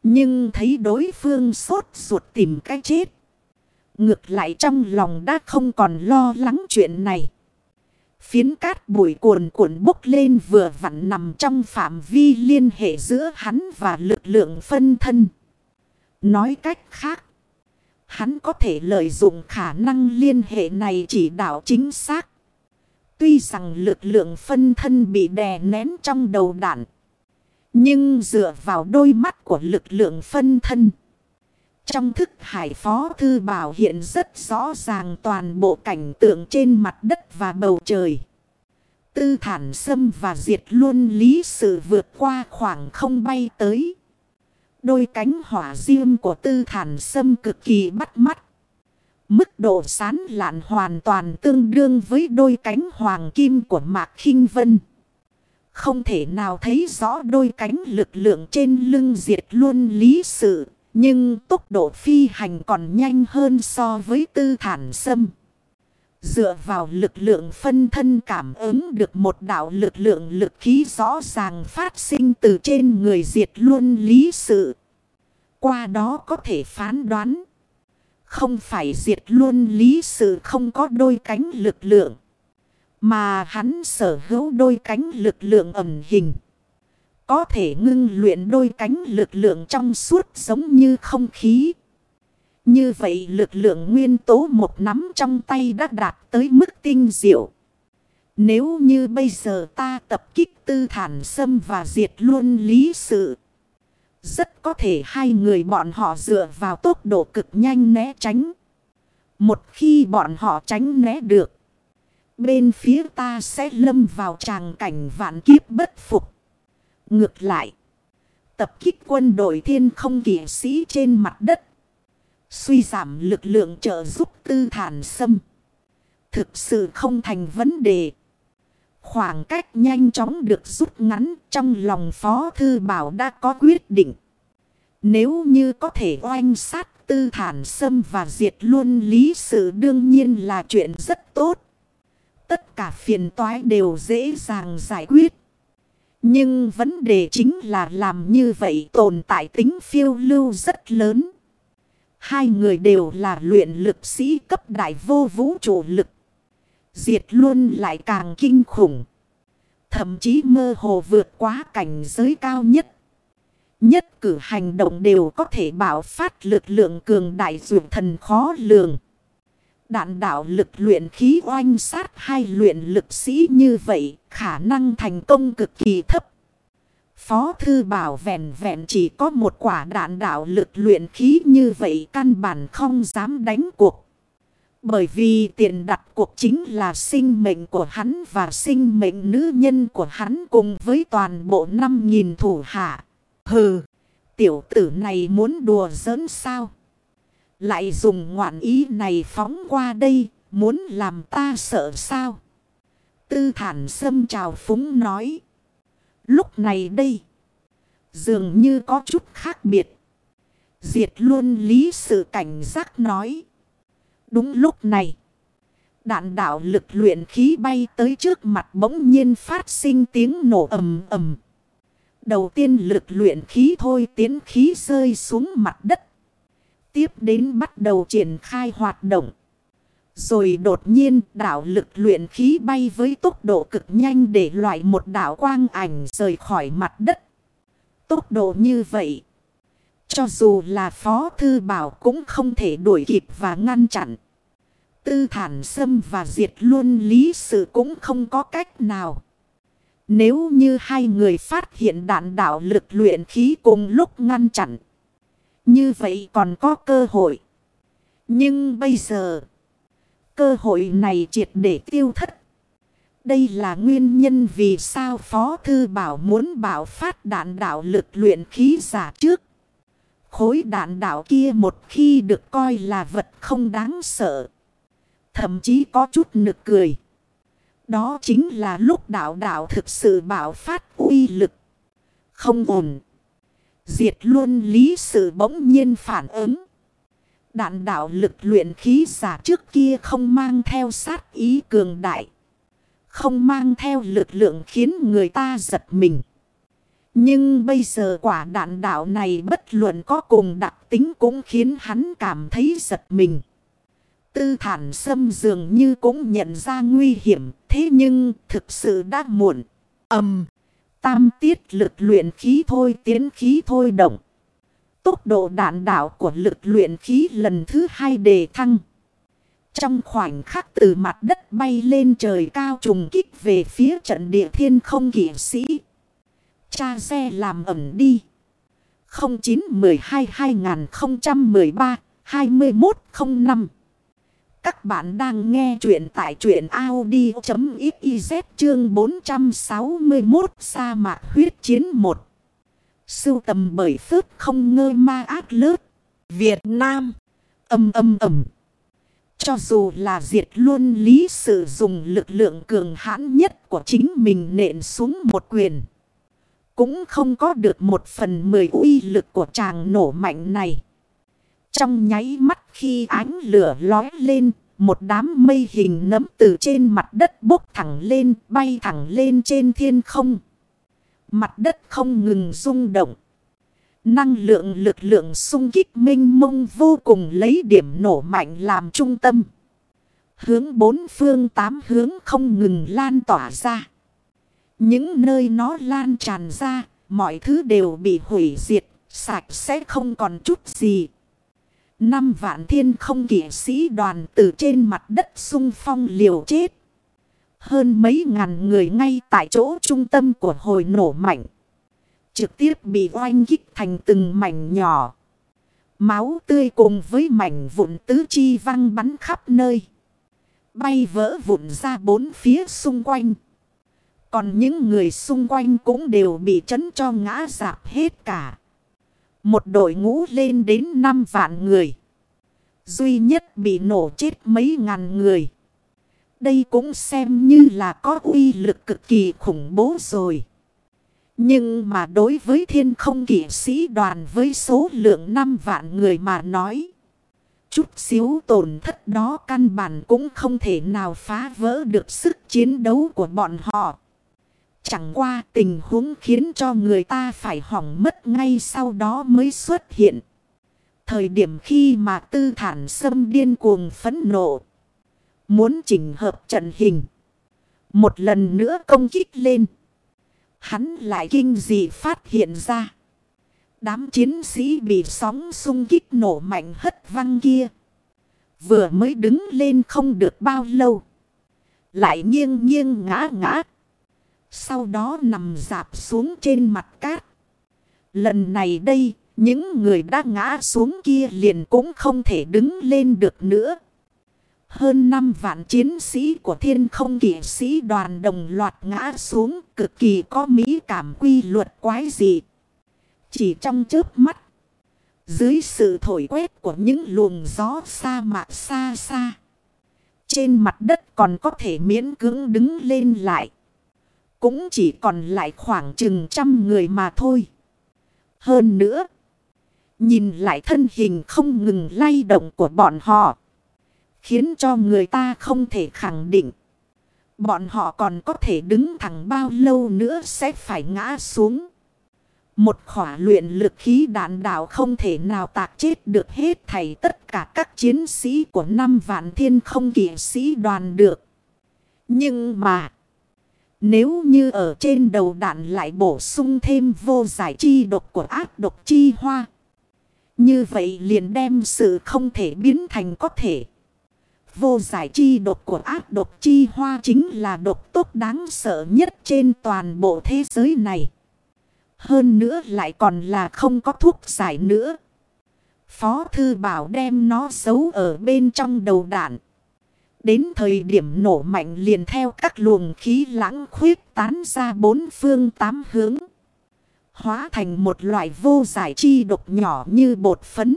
Nhưng thấy đối phương sốt ruột tìm cách chết. Ngược lại trong lòng đã không còn lo lắng chuyện này. Phiến cát bụi cuồn cuộn bốc lên vừa vặn nằm trong phạm vi liên hệ giữa hắn và lực lượng phân thân. Nói cách khác. Hắn có thể lợi dụng khả năng liên hệ này chỉ đạo chính xác. Tuy rằng lực lượng phân thân bị đè nén trong đầu đạn. Nhưng dựa vào đôi mắt của lực lượng phân thân. Trong thức hải phó thư bảo hiện rất rõ ràng toàn bộ cảnh tượng trên mặt đất và bầu trời. Tư thản xâm và diệt luôn lý sự vượt qua khoảng không bay tới. Đôi cánh hỏa diêm của tư thản Sâm cực kỳ bắt mắt. Mức độ sán lạn hoàn toàn tương đương với đôi cánh hoàng kim của Mạc khinh Vân. Không thể nào thấy rõ đôi cánh lực lượng trên lưng diệt luôn lý sự. Nhưng tốc độ phi hành còn nhanh hơn so với tư thản sâm. Dựa vào lực lượng phân thân cảm ứng được một đạo lực lượng lực khí rõ ràng phát sinh từ trên người diệt luôn lý sự. Qua đó có thể phán đoán. Không phải diệt luôn lý sự không có đôi cánh lực lượng. Mà hắn sở hữu đôi cánh lực lượng ẩn hình. Có thể ngưng luyện đôi cánh lực lượng trong suốt giống như không khí. Như vậy lực lượng nguyên tố một nắm trong tay đã đạt tới mức tinh diệu. Nếu như bây giờ ta tập kích tư thản xâm và diệt luôn lý sự. Rất có thể hai người bọn họ dựa vào tốc độ cực nhanh né tránh. Một khi bọn họ tránh né được. Bên phía ta sẽ lâm vào tràng cảnh vạn kiếp bất phục. Ngược lại. Tập kích quân đội thiên không kỷ sĩ trên mặt đất. Suy giảm lực lượng trợ giúp tư thản xâm. Thực sự không thành vấn đề. Khoảng cách nhanh chóng được rút ngắn trong lòng Phó Thư Bảo đã có quyết định. Nếu như có thể oanh sát tư thản xâm và diệt luôn lý sự đương nhiên là chuyện rất tốt. Tất cả phiền toái đều dễ dàng giải quyết. Nhưng vấn đề chính là làm như vậy tồn tại tính phiêu lưu rất lớn. Hai người đều là luyện lực sĩ cấp đại vô vũ trụ lực. Diệt luôn lại càng kinh khủng. Thậm chí mơ hồ vượt quá cảnh giới cao nhất. Nhất cử hành động đều có thể bảo phát lực lượng cường đại dụ thần khó lường. Đạn đạo lực luyện khí oanh sát hai luyện lực sĩ như vậy, khả năng thành công cực kỳ thấp. Phó thư bảo vẹn vẹn chỉ có một quả đạn đạo lực luyện khí như vậy căn bản không dám đánh cuộc. Bởi vì tiền đặt cuộc chính là sinh mệnh của hắn và sinh mệnh nữ nhân của hắn cùng với toàn bộ 5.000 thủ hạ. Hừ, tiểu tử này muốn đùa giỡn sao? Lại dùng ngoạn ý này phóng qua đây, muốn làm ta sợ sao? Tư thản sâm trào phúng nói. Lúc này đây, dường như có chút khác biệt. Diệt luôn lý sự cảnh giác nói. Đúng lúc này, đạn đạo lực luyện khí bay tới trước mặt bỗng nhiên phát sinh tiếng nổ ầm ầm. Đầu tiên lực luyện khí thôi tiến khí rơi xuống mặt đất. Tiếp đến bắt đầu triển khai hoạt động. Rồi đột nhiên đảo lực luyện khí bay với tốc độ cực nhanh để loại một đảo quang ảnh rời khỏi mặt đất. Tốc độ như vậy. Cho dù là phó thư bảo cũng không thể đuổi kịp và ngăn chặn. Tư thản xâm và diệt luôn lý sự cũng không có cách nào. Nếu như hai người phát hiện đạn đạo lực luyện khí cùng lúc ngăn chặn. Như vậy còn có cơ hội. Nhưng bây giờ, cơ hội này triệt để tiêu thất. Đây là nguyên nhân vì sao Phó Thư Bảo muốn bảo phát đạn đạo lực luyện khí giả trước. Khối đạn đạo kia một khi được coi là vật không đáng sợ. Thậm chí có chút nực cười. Đó chính là lúc đạo đạo thực sự bảo phát uy lực. Không ổn. Diệt luôn lý sự bỗng nhiên phản ứng. Đạn đạo lực luyện khí giả trước kia không mang theo sát ý cường đại. Không mang theo lực lượng khiến người ta giật mình. Nhưng bây giờ quả đạn đạo này bất luận có cùng đặc tính cũng khiến hắn cảm thấy giật mình. Tư thản xâm dường như cũng nhận ra nguy hiểm. Thế nhưng thực sự đã muộn. Âm. Tam tiết lực luyện khí thôi, tiến khí thôi động. Tốc độ đạn đạo của lực luyện khí lần thứ hai đề thăng. Trong khoảnh khắc từ mặt đất bay lên trời cao trùng kích về phía trận địa thiên không kỷ sĩ. Cha xe làm ẩm đi. 09 12 2013 2105 Các bạn đang nghe chuyện tại chuyện Audi.xyz chương 461 sa mạc huyết chiến 1. Sưu tầm bởi phước không ngơ ma ác lớp. Việt Nam. Âm âm ầm. Cho dù là diệt luôn lý sử dụng lực lượng cường hãn nhất của chính mình nện xuống một quyền. Cũng không có được một phần mười uy lực của chàng nổ mạnh này. Trong nháy mắt khi ánh lửa lói lên, một đám mây hình nấm từ trên mặt đất bốc thẳng lên, bay thẳng lên trên thiên không. Mặt đất không ngừng rung động. Năng lượng lực lượng sung kích minh mông vô cùng lấy điểm nổ mạnh làm trung tâm. Hướng bốn phương tám hướng không ngừng lan tỏa ra. Những nơi nó lan tràn ra, mọi thứ đều bị hủy diệt, sạch sẽ không còn chút gì. Năm vạn thiên không kỷ sĩ đoàn từ trên mặt đất sung phong liều chết. Hơn mấy ngàn người ngay tại chỗ trung tâm của hồi nổ mạnh. Trực tiếp bị oanh kích thành từng mảnh nhỏ. Máu tươi cùng với mảnh vụn tứ chi văng bắn khắp nơi. Bay vỡ vụn ra bốn phía xung quanh. Còn những người xung quanh cũng đều bị chấn cho ngã dạp hết cả. Một đội ngũ lên đến 5 vạn người. Duy nhất bị nổ chết mấy ngàn người. Đây cũng xem như là có uy lực cực kỳ khủng bố rồi. Nhưng mà đối với thiên không kỷ sĩ đoàn với số lượng 5 vạn người mà nói. Chút xíu tổn thất đó căn bản cũng không thể nào phá vỡ được sức chiến đấu của bọn họ. Chẳng qua tình huống khiến cho người ta phải hỏng mất ngay sau đó mới xuất hiện. Thời điểm khi mà tư thản sâm điên cuồng phấn nộ. Muốn chỉnh hợp trận hình. Một lần nữa công kích lên. Hắn lại kinh dị phát hiện ra. Đám chiến sĩ bị sóng xung kích nổ mạnh hất văng kia. Vừa mới đứng lên không được bao lâu. Lại nghiêng nghiêng ngã ngã. Sau đó nằm dạp xuống trên mặt cát. Lần này đây, những người đã ngã xuống kia liền cũng không thể đứng lên được nữa. Hơn 5 vạn chiến sĩ của thiên không kỷ sĩ đoàn đồng loạt ngã xuống, cực kỳ có mỹ cảm quy luật quái dị. Chỉ trong chớp mắt. Dưới sự thổi quét của những luồng gió xa mạc xa xa. Trên mặt đất còn có thể miễn cưỡng đứng lên lại. Cũng chỉ còn lại khoảng chừng trăm người mà thôi. Hơn nữa. Nhìn lại thân hình không ngừng lay động của bọn họ. Khiến cho người ta không thể khẳng định. Bọn họ còn có thể đứng thẳng bao lâu nữa sẽ phải ngã xuống. Một khỏa luyện lực khí đạn đạo không thể nào tạc chết được hết thảy tất cả các chiến sĩ của năm vạn thiên không kỵ sĩ đoàn được. Nhưng mà... Nếu như ở trên đầu đạn lại bổ sung thêm vô giải chi độc của ác độc chi hoa. Như vậy liền đem sự không thể biến thành có thể. Vô giải chi độc của ác độc chi hoa chính là độc tốt đáng sợ nhất trên toàn bộ thế giới này. Hơn nữa lại còn là không có thuốc giải nữa. Phó thư bảo đem nó giấu ở bên trong đầu đạn. Đến thời điểm nổ mạnh liền theo các luồng khí lãng khuyết tán ra bốn phương tám hướng. Hóa thành một loại vô giải chi độc nhỏ như bột phấn.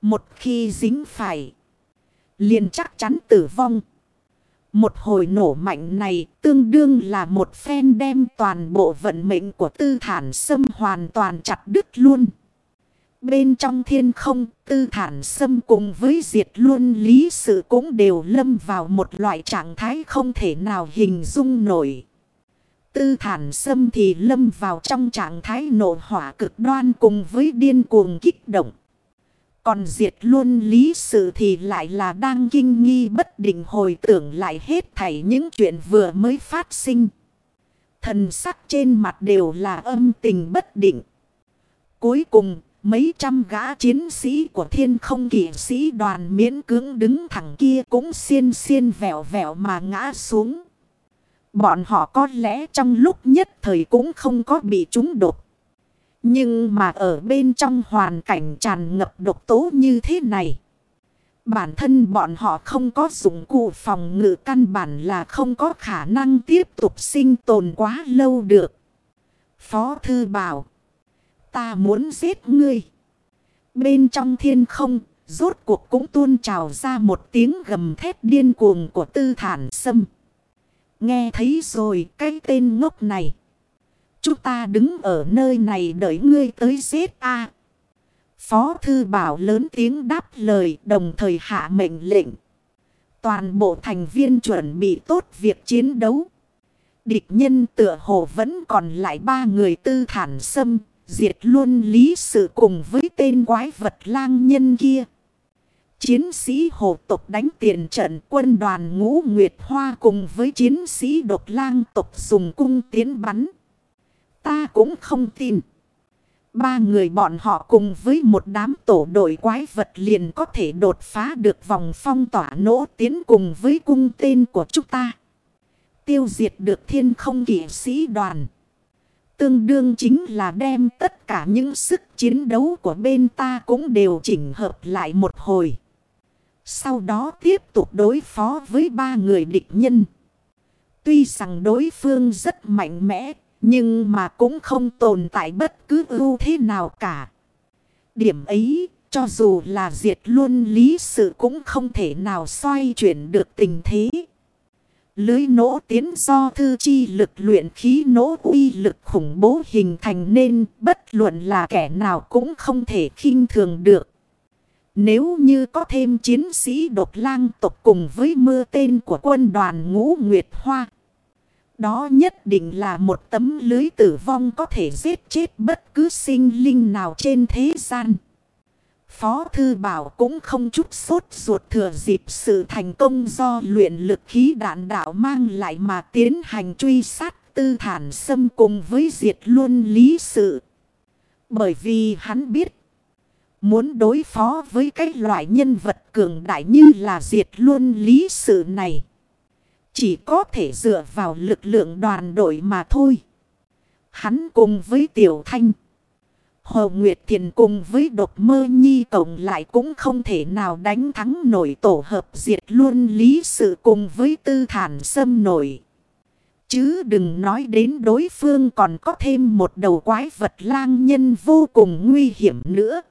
Một khi dính phải. Liền chắc chắn tử vong. Một hồi nổ mạnh này tương đương là một phen đem toàn bộ vận mệnh của tư thản sâm hoàn toàn chặt đứt luôn. Bên trong thiên không, tư thản Sâm cùng với diệt luôn lý sự cũng đều lâm vào một loại trạng thái không thể nào hình dung nổi. Tư thản Sâm thì lâm vào trong trạng thái nổ hỏa cực đoan cùng với điên cuồng kích động. Còn diệt luôn lý sự thì lại là đang kinh nghi bất định hồi tưởng lại hết thảy những chuyện vừa mới phát sinh. Thần sắc trên mặt đều là âm tình bất định. Cuối cùng, Mấy trăm gã chiến sĩ của thiên không kỷ sĩ đoàn miễn cưỡng đứng thẳng kia cũng xiên xiên vẹo vẹo mà ngã xuống. Bọn họ có lẽ trong lúc nhất thời cũng không có bị trúng đột nhưng mà ở bên trong hoàn cảnh tràn ngập độc tố như thế này. Bản thân bọn họ không có dụng cụ phòng ngự căn bản là không có khả năng tiếp tục sinh tồn quá lâu được. Phó thư bảo. Ta muốn giết ngươi. Bên trong thiên không, rốt cuộc cũng tuôn trào ra một tiếng gầm thét điên cuồng của tư thản sâm. Nghe thấy rồi cái tên ngốc này. Chúng ta đứng ở nơi này đợi ngươi tới giết a Phó thư bảo lớn tiếng đáp lời đồng thời hạ mệnh lệnh. Toàn bộ thành viên chuẩn bị tốt việc chiến đấu. Địch nhân tựa hồ vẫn còn lại ba người tư thản xâm, diệt luôn lý sự cùng với tên quái vật lang nhân kia. Chiến sĩ hồ tộc đánh tiền trận quân đoàn ngũ Nguyệt Hoa cùng với chiến sĩ độc lang tộc dùng cung tiến bắn. Ta cũng không tin. Ba người bọn họ cùng với một đám tổ đội quái vật liền có thể đột phá được vòng phong tỏa nỗ tiến cùng với cung tên của chúng ta. Tiêu diệt được thiên không kỷ sĩ đoàn. Tương đương chính là đem tất cả những sức chiến đấu của bên ta cũng đều chỉnh hợp lại một hồi. Sau đó tiếp tục đối phó với ba người địch nhân. Tuy rằng đối phương rất mạnh mẽ, nhưng mà cũng không tồn tại bất cứ ưu thế nào cả. Điểm ấy, cho dù là diệt luôn lý sự cũng không thể nào xoay chuyển được tình thế. Lưới nỗ tiến do thư chi lực luyện khí nỗ uy lực khủng bố hình thành nên bất luận là kẻ nào cũng không thể khinh thường được. Nếu như có thêm chiến sĩ độc lang tộc cùng với mưa tên của quân đoàn ngũ Nguyệt Hoa. Đó nhất định là một tấm lưới tử vong có thể giết chết bất cứ sinh linh nào trên thế gian. Phó Thư Bảo cũng không chút sốt ruột thừa dịp sự thành công do luyện lực khí đạn đạo mang lại mà tiến hành truy sát tư thản xâm cùng với diệt luôn lý sự. Bởi vì hắn biết, muốn đối phó với cái loại nhân vật cường đại như là diệt luôn lý sự này. Chỉ có thể dựa vào lực lượng đoàn đội mà thôi. Hắn cùng với Tiểu Thanh. Hồ Nguyệt Thiền cùng với độc mơ nhi cộng lại cũng không thể nào đánh thắng nổi tổ hợp diệt luôn lý sự cùng với tư thản xâm nổi. Chứ đừng nói đến đối phương còn có thêm một đầu quái vật lang nhân vô cùng nguy hiểm nữa.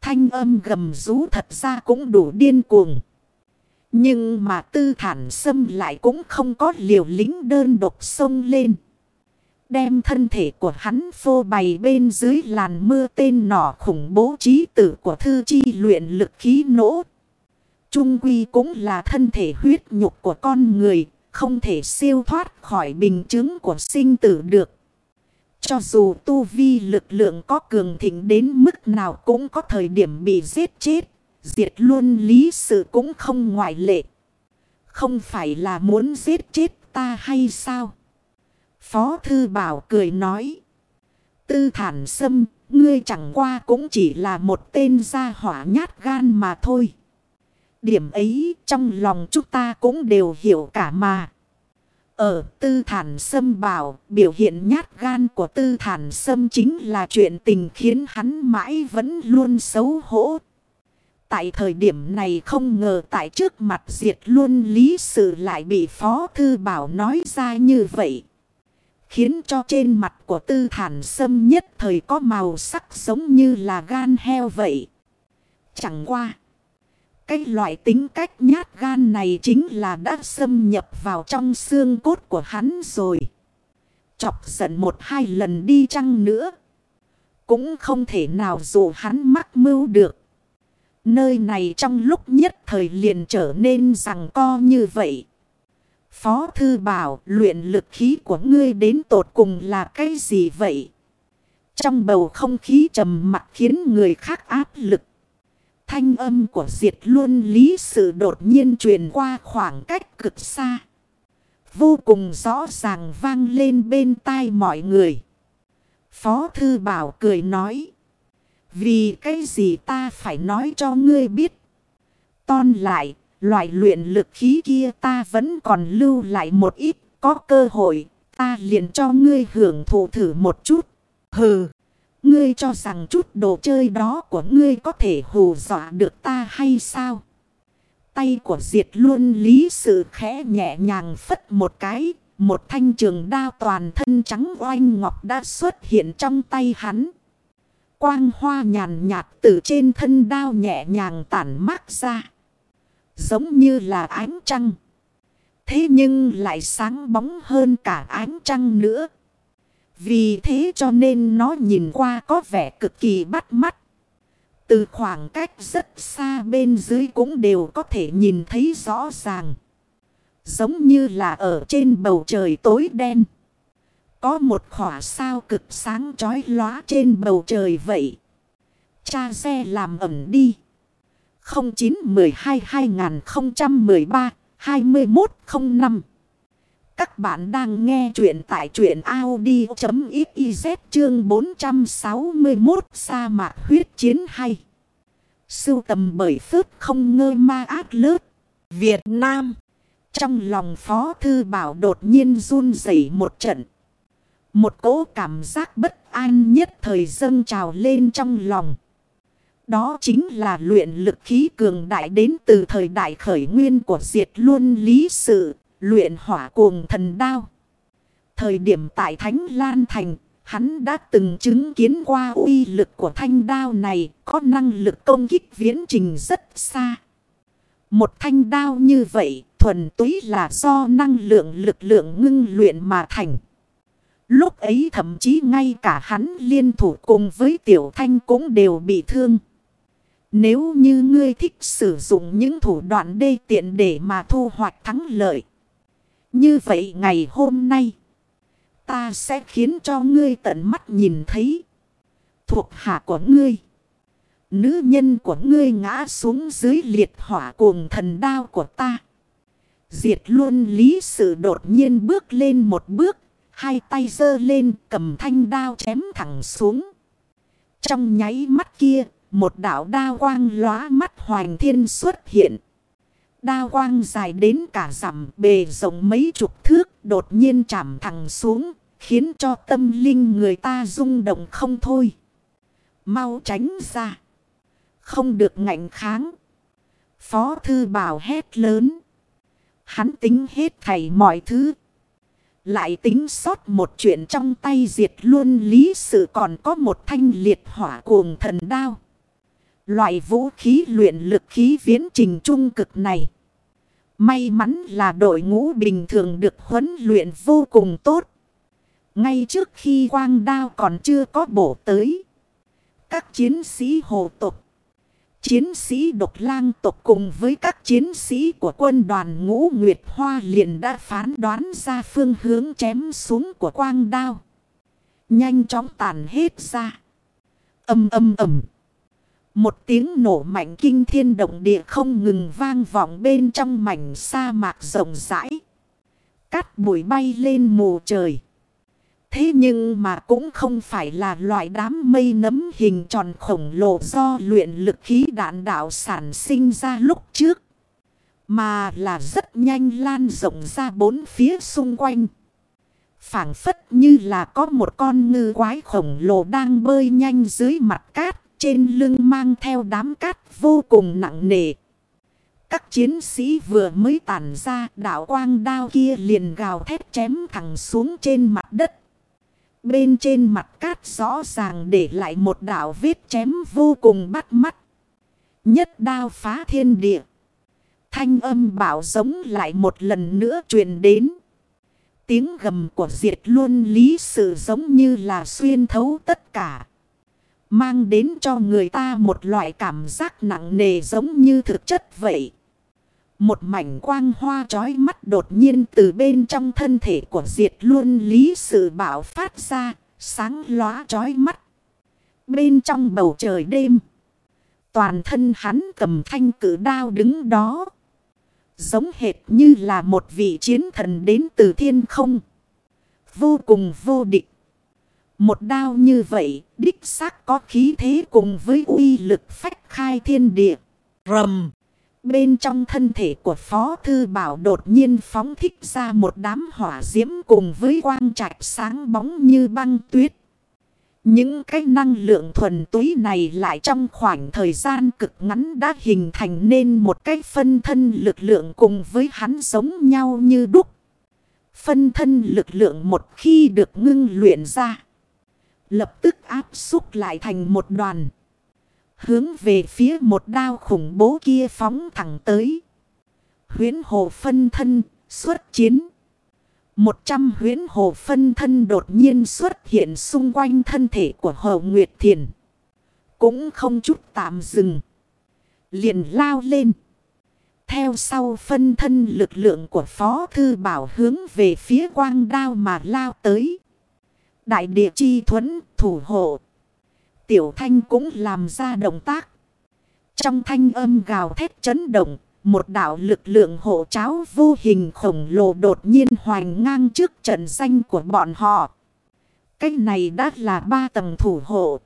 Thanh âm gầm rú thật ra cũng đủ điên cuồng. Nhưng mà tư thản xâm lại cũng không có liều lính đơn độc sông lên. Đem thân thể của hắn phô bày bên dưới làn mưa tên nỏ khủng bố trí tử của thư chi luyện lực khí nỗ. Trung quy cũng là thân thể huyết nhục của con người, không thể siêu thoát khỏi bình chứng của sinh tử được. Cho dù tu vi lực lượng có cường thịnh đến mức nào cũng có thời điểm bị giết chết. Diệt luôn lý sự cũng không ngoại lệ. Không phải là muốn giết chết ta hay sao? Phó Thư Bảo cười nói. Tư thản sâm, ngươi chẳng qua cũng chỉ là một tên gia hỏa nhát gan mà thôi. Điểm ấy trong lòng chúng ta cũng đều hiểu cả mà. Ở tư thản sâm bảo, biểu hiện nhát gan của tư thản sâm chính là chuyện tình khiến hắn mãi vẫn luôn xấu hổ. Tại thời điểm này không ngờ tại trước mặt diệt luôn lý sự lại bị Phó Thư Bảo nói ra như vậy. Khiến cho trên mặt của tư thản sâm nhất thời có màu sắc giống như là gan heo vậy. Chẳng qua. Cái loại tính cách nhát gan này chính là đã xâm nhập vào trong xương cốt của hắn rồi. Chọc giận một hai lần đi chăng nữa. Cũng không thể nào dù hắn mắc mưu được. Nơi này trong lúc nhất thời liền trở nên rằng co như vậy. Phó thư bảo, luyện lực khí của ngươi đến tột cùng là cái gì vậy? Trong bầu không khí trầm mặt khiến người khác áp lực. Thanh âm của diệt luôn lý sự đột nhiên truyền qua khoảng cách cực xa. Vô cùng rõ ràng vang lên bên tai mọi người. Phó thư bảo cười nói. Vì cái gì ta phải nói cho ngươi biết. Ton lại, loại luyện lực khí kia ta vẫn còn lưu lại một ít. Có cơ hội, ta liền cho ngươi hưởng thụ thử một chút. Hừ, ngươi cho rằng chút đồ chơi đó của ngươi có thể hù dọa được ta hay sao? Tay của diệt luôn lý sự khẽ nhẹ nhàng phất một cái. Một thanh trường đao toàn thân trắng oanh ngọc đã xuất hiện trong tay hắn. Quang hoa nhàn nhạt từ trên thân đao nhẹ nhàng tản mát ra. Giống như là ánh trăng. Thế nhưng lại sáng bóng hơn cả ánh trăng nữa. Vì thế cho nên nó nhìn qua có vẻ cực kỳ bắt mắt. Từ khoảng cách rất xa bên dưới cũng đều có thể nhìn thấy rõ ràng. Giống như là ở trên bầu trời tối đen. Có một khỏa sao cực sáng chói lóa trên bầu trời vậy. Cha xe làm ẩm đi. 0912-2013-2105 Các bạn đang nghe chuyện tại chuyện Audi.xyz chương 461 sa mạc huyết chiến hay. Sưu tầm bởi phước không ngơ ma ác lớp. Việt Nam. Trong lòng Phó Thư Bảo đột nhiên run rẩy một trận. Một cỗ cảm giác bất an nhất thời dâng trào lên trong lòng. Đó chính là luyện lực khí cường đại đến từ thời đại khởi nguyên của diệt luôn lý sự, luyện hỏa cuồng thần đao. Thời điểm tại Thánh Lan Thành, hắn đã từng chứng kiến qua uy lực của thanh đao này có năng lực công kích viễn trình rất xa. Một thanh đao như vậy thuần túy là do năng lượng lực lượng ngưng luyện mà thành. Lúc ấy thậm chí ngay cả hắn liên thủ cùng với tiểu thanh cũng đều bị thương. Nếu như ngươi thích sử dụng những thủ đoạn đê tiện để mà thu hoạch thắng lợi. Như vậy ngày hôm nay, ta sẽ khiến cho ngươi tận mắt nhìn thấy. Thuộc hạ của ngươi, nữ nhân của ngươi ngã xuống dưới liệt hỏa cuồng thần đao của ta. Diệt luôn lý sự đột nhiên bước lên một bước, hai tay giơ lên cầm thanh đao chém thẳng xuống. Trong nháy mắt kia, một đạo đao quang lóa mắt hoành thiên xuất hiện. Đao quang dài đến cả dặm bề rộng mấy chục thước đột nhiên chạm thẳng xuống. Khiến cho tâm linh người ta rung động không thôi. Mau tránh ra. Không được ngạnh kháng. Phó thư bảo hét lớn. Hắn tính hết thảy mọi thứ. Lại tính sót một chuyện trong tay diệt luôn lý sự còn có một thanh liệt hỏa cuồng thần đao. Loại vũ khí luyện lực khí viễn trình trung cực này. May mắn là đội ngũ bình thường được huấn luyện vô cùng tốt. Ngay trước khi quang đao còn chưa có bổ tới. Các chiến sĩ hồ tục, chiến sĩ độc lang tộc cùng với các chiến sĩ của quân đoàn ngũ Nguyệt Hoa liền đã phán đoán ra phương hướng chém xuống của quang đao. Nhanh chóng tàn hết ra. Âm âm ầm. Một tiếng nổ mạnh kinh thiên động địa không ngừng vang vọng bên trong mảnh sa mạc rộng rãi. Cát bụi bay lên mù trời. Thế nhưng mà cũng không phải là loại đám mây nấm hình tròn khổng lồ do luyện lực khí đạn đạo sản sinh ra lúc trước. Mà là rất nhanh lan rộng ra bốn phía xung quanh. phảng phất như là có một con ngư quái khổng lồ đang bơi nhanh dưới mặt cát. Trên lưng mang theo đám cát vô cùng nặng nề. Các chiến sĩ vừa mới tản ra đảo quang đao kia liền gào thét chém thẳng xuống trên mặt đất. Bên trên mặt cát rõ ràng để lại một đảo vết chém vô cùng bắt mắt. Nhất đao phá thiên địa. Thanh âm bảo giống lại một lần nữa truyền đến. Tiếng gầm của diệt luôn lý sự giống như là xuyên thấu tất cả. Mang đến cho người ta một loại cảm giác nặng nề giống như thực chất vậy. Một mảnh quang hoa trói mắt đột nhiên từ bên trong thân thể của diệt luôn lý sự bảo phát ra, sáng lóa trói mắt. Bên trong bầu trời đêm, toàn thân hắn cầm thanh cử đao đứng đó. Giống hệt như là một vị chiến thần đến từ thiên không. Vô cùng vô địch. Một đao như vậy, đích xác có khí thế cùng với uy lực phách khai thiên địa. Rầm! Bên trong thân thể của Phó Thư Bảo đột nhiên phóng thích ra một đám hỏa diễm cùng với quang trạch sáng bóng như băng tuyết. Những cái năng lượng thuần túy này lại trong khoảng thời gian cực ngắn đã hình thành nên một cái phân thân lực lượng cùng với hắn giống nhau như đúc. Phân thân lực lượng một khi được ngưng luyện ra. Lập tức áp xúc lại thành một đoàn. Hướng về phía một đao khủng bố kia phóng thẳng tới. Huyến hồ phân thân xuất chiến. Một trăm huyến hồ phân thân đột nhiên xuất hiện xung quanh thân thể của Hồ Nguyệt Thiền. Cũng không chút tạm dừng. Liền lao lên. Theo sau phân thân lực lượng của Phó Thư Bảo hướng về phía quang đao mà lao tới. Đại địa chi thuẫn thủ hộ. Tiểu thanh cũng làm ra động tác. Trong thanh âm gào thét chấn động. Một đạo lực lượng hộ cháo vô hình khổng lồ đột nhiên hoành ngang trước trận danh của bọn họ. cách này đã là ba tầng thủ hộ.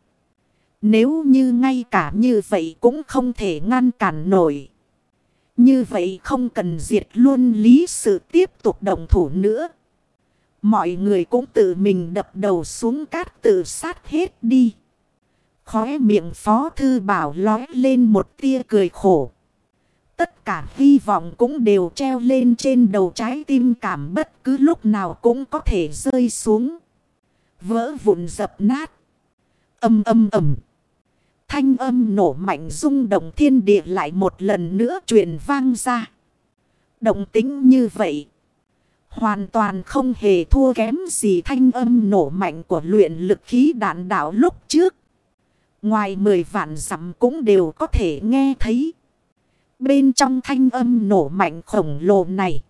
Nếu như ngay cả như vậy cũng không thể ngăn cản nổi. Như vậy không cần diệt luôn lý sự tiếp tục đồng thủ nữa. Mọi người cũng tự mình đập đầu xuống cát tự sát hết đi. Khóe miệng phó thư bảo lói lên một tia cười khổ. Tất cả hy vọng cũng đều treo lên trên đầu trái tim cảm bất cứ lúc nào cũng có thể rơi xuống. Vỡ vụn dập nát. Âm âm ầm. Thanh âm nổ mạnh rung động thiên địa lại một lần nữa truyền vang ra. Động tính như vậy. Hoàn toàn không hề thua kém gì thanh âm nổ mạnh của luyện lực khí đạn đạo lúc trước. Ngoài mười vạn dặm cũng đều có thể nghe thấy. Bên trong thanh âm nổ mạnh khổng lồ này.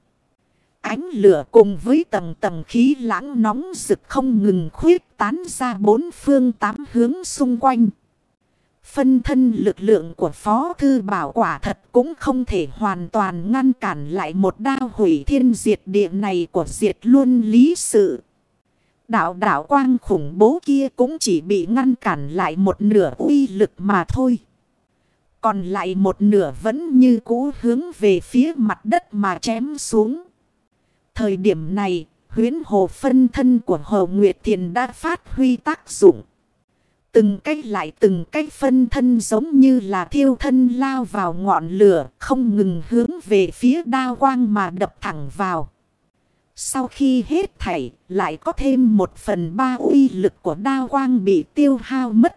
Ánh lửa cùng với tầng tầng khí lãng nóng rực không ngừng khuyết tán ra bốn phương tám hướng xung quanh. Phân thân lực lượng của Phó Thư Bảo quả thật cũng không thể hoàn toàn ngăn cản lại một đao hủy thiên diệt địa này của diệt luôn lý sự. Đạo đạo quang khủng bố kia cũng chỉ bị ngăn cản lại một nửa uy lực mà thôi. Còn lại một nửa vẫn như cũ hướng về phía mặt đất mà chém xuống. Thời điểm này, huyến hồ phân thân của Hồ Nguyệt Thiền đã phát huy tác dụng. Từng cách lại từng cách phân thân giống như là thiêu thân lao vào ngọn lửa, không ngừng hướng về phía đao quang mà đập thẳng vào. Sau khi hết thảy, lại có thêm một phần ba uy lực của đao quang bị tiêu hao mất.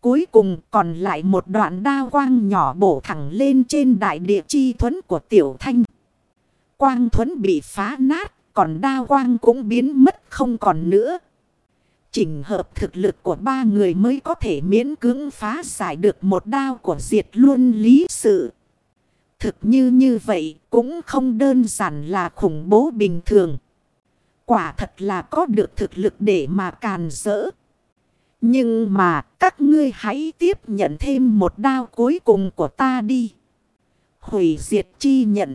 Cuối cùng còn lại một đoạn đao quang nhỏ bổ thẳng lên trên đại địa chi thuẫn của tiểu thanh. Quang thuẫn bị phá nát, còn đao quang cũng biến mất không còn nữa. Chỉnh hợp thực lực của ba người mới có thể miễn cưỡng phá giải được một đao của diệt luôn lý sự. Thực như như vậy cũng không đơn giản là khủng bố bình thường. Quả thật là có được thực lực để mà càn rỡ. Nhưng mà các ngươi hãy tiếp nhận thêm một đao cuối cùng của ta đi. Hủy diệt chi nhận.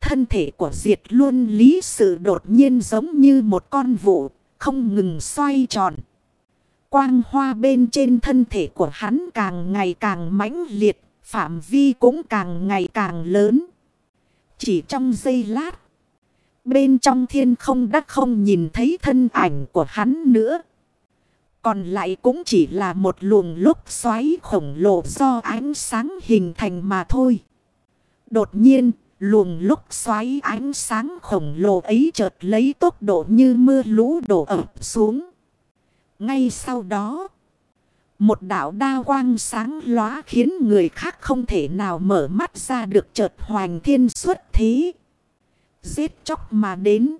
Thân thể của diệt luôn lý sự đột nhiên giống như một con vụ, không ngừng xoay tròn. Quang hoa bên trên thân thể của hắn càng ngày càng mãnh liệt, phạm vi cũng càng ngày càng lớn. Chỉ trong giây lát, bên trong thiên không đã không nhìn thấy thân ảnh của hắn nữa. Còn lại cũng chỉ là một luồng lúc xoáy khổng lồ do ánh sáng hình thành mà thôi. Đột nhiên, luồng lúc xoáy ánh sáng khổng lồ ấy chợt lấy tốc độ như mưa lũ đổ ập xuống. Ngay sau đó, một đảo đa quang sáng lóa khiến người khác không thể nào mở mắt ra được chợt hoành thiên xuất thế. Giết chóc mà đến.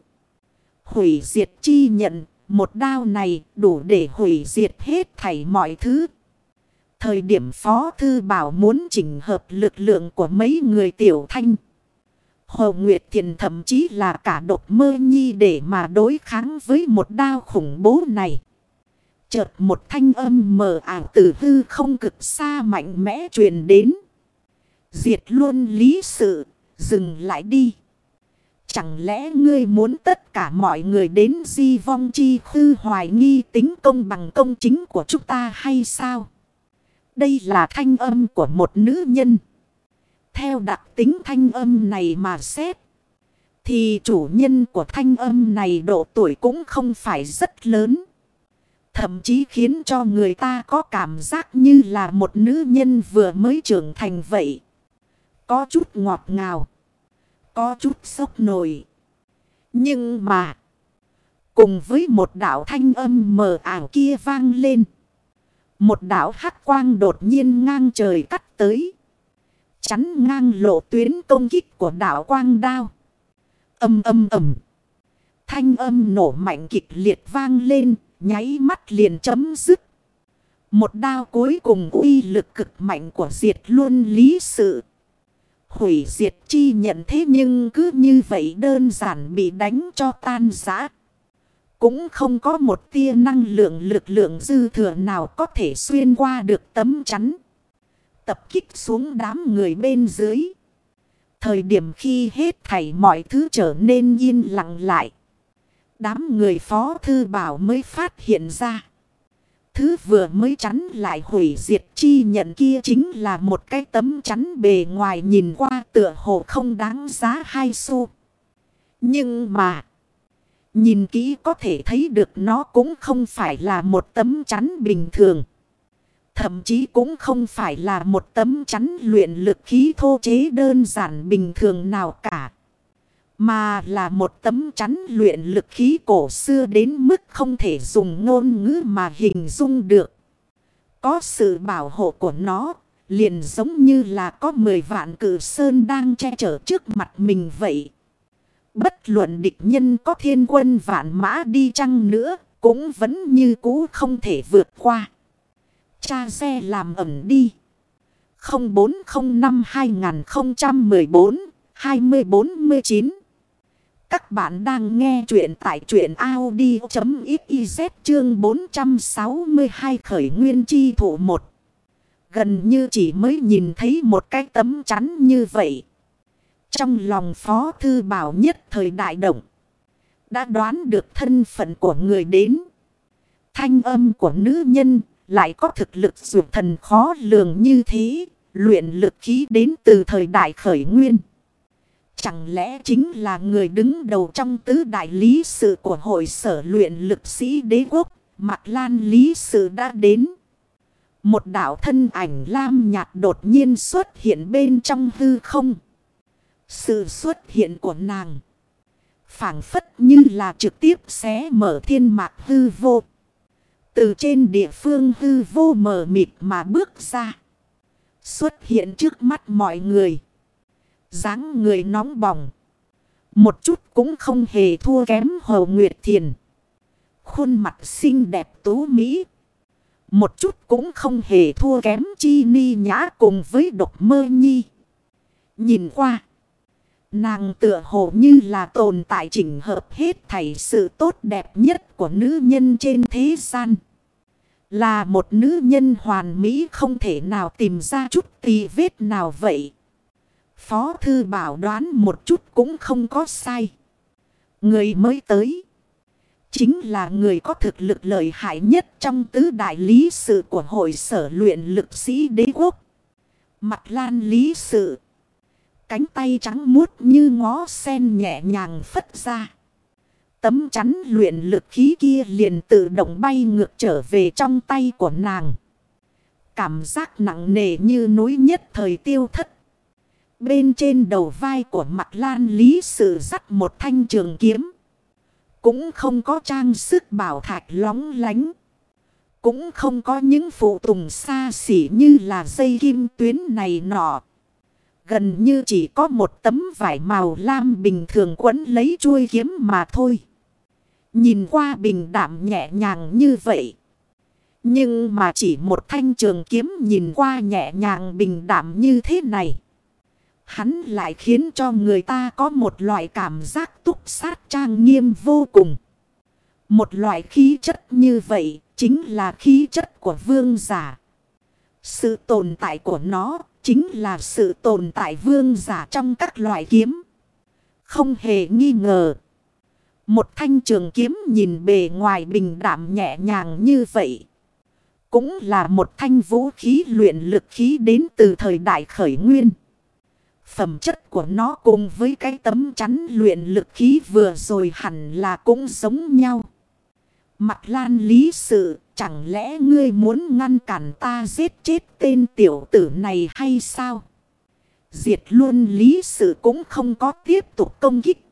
Hủy diệt chi nhận một đao này đủ để hủy diệt hết thảy mọi thứ. Thời điểm Phó Thư Bảo muốn chỉnh hợp lực lượng của mấy người tiểu thanh. Hồ Nguyệt Thiền thậm chí là cả độc mơ nhi để mà đối kháng với một đao khủng bố này. Chợt một thanh âm mờ ảo tử hư không cực xa mạnh mẽ truyền đến. Diệt luôn lý sự, dừng lại đi. Chẳng lẽ ngươi muốn tất cả mọi người đến di vong chi khư hoài nghi tính công bằng công chính của chúng ta hay sao? Đây là thanh âm của một nữ nhân. Theo đặc tính thanh âm này mà xét. Thì chủ nhân của thanh âm này độ tuổi cũng không phải rất lớn. Thậm chí khiến cho người ta có cảm giác như là một nữ nhân vừa mới trưởng thành vậy. Có chút ngọt ngào. Có chút sốc nổi. Nhưng mà. Cùng với một đảo thanh âm mờ ảo kia vang lên. Một đảo hắc quang đột nhiên ngang trời cắt tới. Chắn ngang lộ tuyến công kích của đảo quang đao. Âm âm ầm. Thanh âm nổ mạnh kịch liệt vang lên. Nháy mắt liền chấm dứt. Một đao cuối cùng uy lực cực mạnh của diệt luôn lý sự. Hủy diệt chi nhận thế nhưng cứ như vậy đơn giản bị đánh cho tan giã. Cũng không có một tia năng lượng lực lượng dư thừa nào có thể xuyên qua được tấm chắn. Tập kích xuống đám người bên dưới. Thời điểm khi hết thảy mọi thứ trở nên yên lặng lại. Đám người phó thư bảo mới phát hiện ra. Thứ vừa mới chắn lại hủy diệt chi nhận kia chính là một cái tấm chắn bề ngoài nhìn qua tựa hồ không đáng giá hai xu. Nhưng mà, nhìn kỹ có thể thấy được nó cũng không phải là một tấm chắn bình thường. Thậm chí cũng không phải là một tấm chắn luyện lực khí thô chế đơn giản bình thường nào cả. Mà là một tấm chắn luyện lực khí cổ xưa đến mức không thể dùng ngôn ngữ mà hình dung được. Có sự bảo hộ của nó, liền giống như là có 10 vạn cử sơn đang che chở trước mặt mình vậy. Bất luận địch nhân có thiên quân vạn mã đi chăng nữa, cũng vẫn như cũ không thể vượt qua. Cha xe làm ẩm đi. 0405 2014 2049 các bạn đang nghe chuyện tại chuyện Audi.xyz chương 462 khởi nguyên chi thủ một. Gần như chỉ mới nhìn thấy một cái tấm chắn như vậy. Trong lòng phó thư bảo nhất thời đại động. Đã đoán được thân phận của người đến. Thanh âm của nữ nhân lại có thực lực dụ thần khó lường như thế. Luyện lực khí đến từ thời đại khởi nguyên. Chẳng lẽ chính là người đứng đầu trong tứ đại lý sự của hội sở luyện lực sĩ đế quốc, Mạc Lan lý sự đã đến. Một đảo thân ảnh lam nhạt đột nhiên xuất hiện bên trong hư không. Sự xuất hiện của nàng phảng phất như là trực tiếp xé mở thiên mạc hư vô. Từ trên địa phương hư vô mờ mịt mà bước ra. Xuất hiện trước mắt mọi người dáng người nóng bỏng. Một chút cũng không hề thua kém Hồ Nguyệt Thiền. Khuôn mặt xinh đẹp tú mỹ. Một chút cũng không hề thua kém Chi Ni Nhã cùng với độc mơ nhi. Nhìn qua. Nàng tựa hồ như là tồn tại chỉnh hợp hết thảy sự tốt đẹp nhất của nữ nhân trên thế gian. Là một nữ nhân hoàn mỹ không thể nào tìm ra chút tì vết nào vậy. Phó thư bảo đoán một chút cũng không có sai. Người mới tới. Chính là người có thực lực lợi hại nhất trong tứ đại lý sự của hội sở luyện lực sĩ đế quốc. Mặt lan lý sự. Cánh tay trắng muốt như ngó sen nhẹ nhàng phất ra. Tấm chắn luyện lực khí kia liền tự động bay ngược trở về trong tay của nàng. Cảm giác nặng nề như núi nhất thời tiêu thất. Bên trên đầu vai của mặt lan lý sự dắt một thanh trường kiếm. Cũng không có trang sức bảo thạch lóng lánh. Cũng không có những phụ tùng xa xỉ như là dây kim tuyến này nọ. Gần như chỉ có một tấm vải màu lam bình thường quấn lấy chuôi kiếm mà thôi. Nhìn qua bình đảm nhẹ nhàng như vậy. Nhưng mà chỉ một thanh trường kiếm nhìn qua nhẹ nhàng bình đảm như thế này. Hắn lại khiến cho người ta có một loại cảm giác túc sát trang nghiêm vô cùng. Một loại khí chất như vậy chính là khí chất của vương giả. Sự tồn tại của nó chính là sự tồn tại vương giả trong các loại kiếm. Không hề nghi ngờ. Một thanh trường kiếm nhìn bề ngoài bình đảm nhẹ nhàng như vậy. Cũng là một thanh vũ khí luyện lực khí đến từ thời đại khởi nguyên. Phẩm chất của nó cùng với cái tấm chắn luyện lực khí vừa rồi hẳn là cũng giống nhau. Mặt lan lý sự, chẳng lẽ ngươi muốn ngăn cản ta giết chết tên tiểu tử này hay sao? Diệt luôn lý sự cũng không có tiếp tục công kích.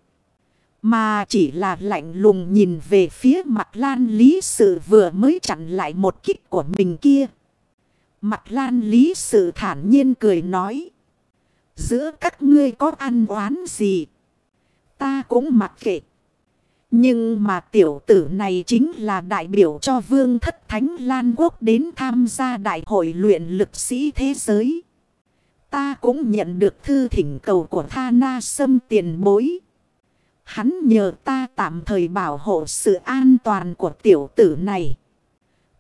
Mà chỉ là lạnh lùng nhìn về phía mặt lan lý sự vừa mới chặn lại một kích của mình kia. Mặt lan lý sự thản nhiên cười nói. Giữa các ngươi có ăn oán gì? Ta cũng mặc kệ. Nhưng mà tiểu tử này chính là đại biểu cho vương thất thánh Lan Quốc đến tham gia đại hội luyện lực sĩ thế giới. Ta cũng nhận được thư thỉnh cầu của Tha Na Sâm tiền bối. Hắn nhờ ta tạm thời bảo hộ sự an toàn của tiểu tử này.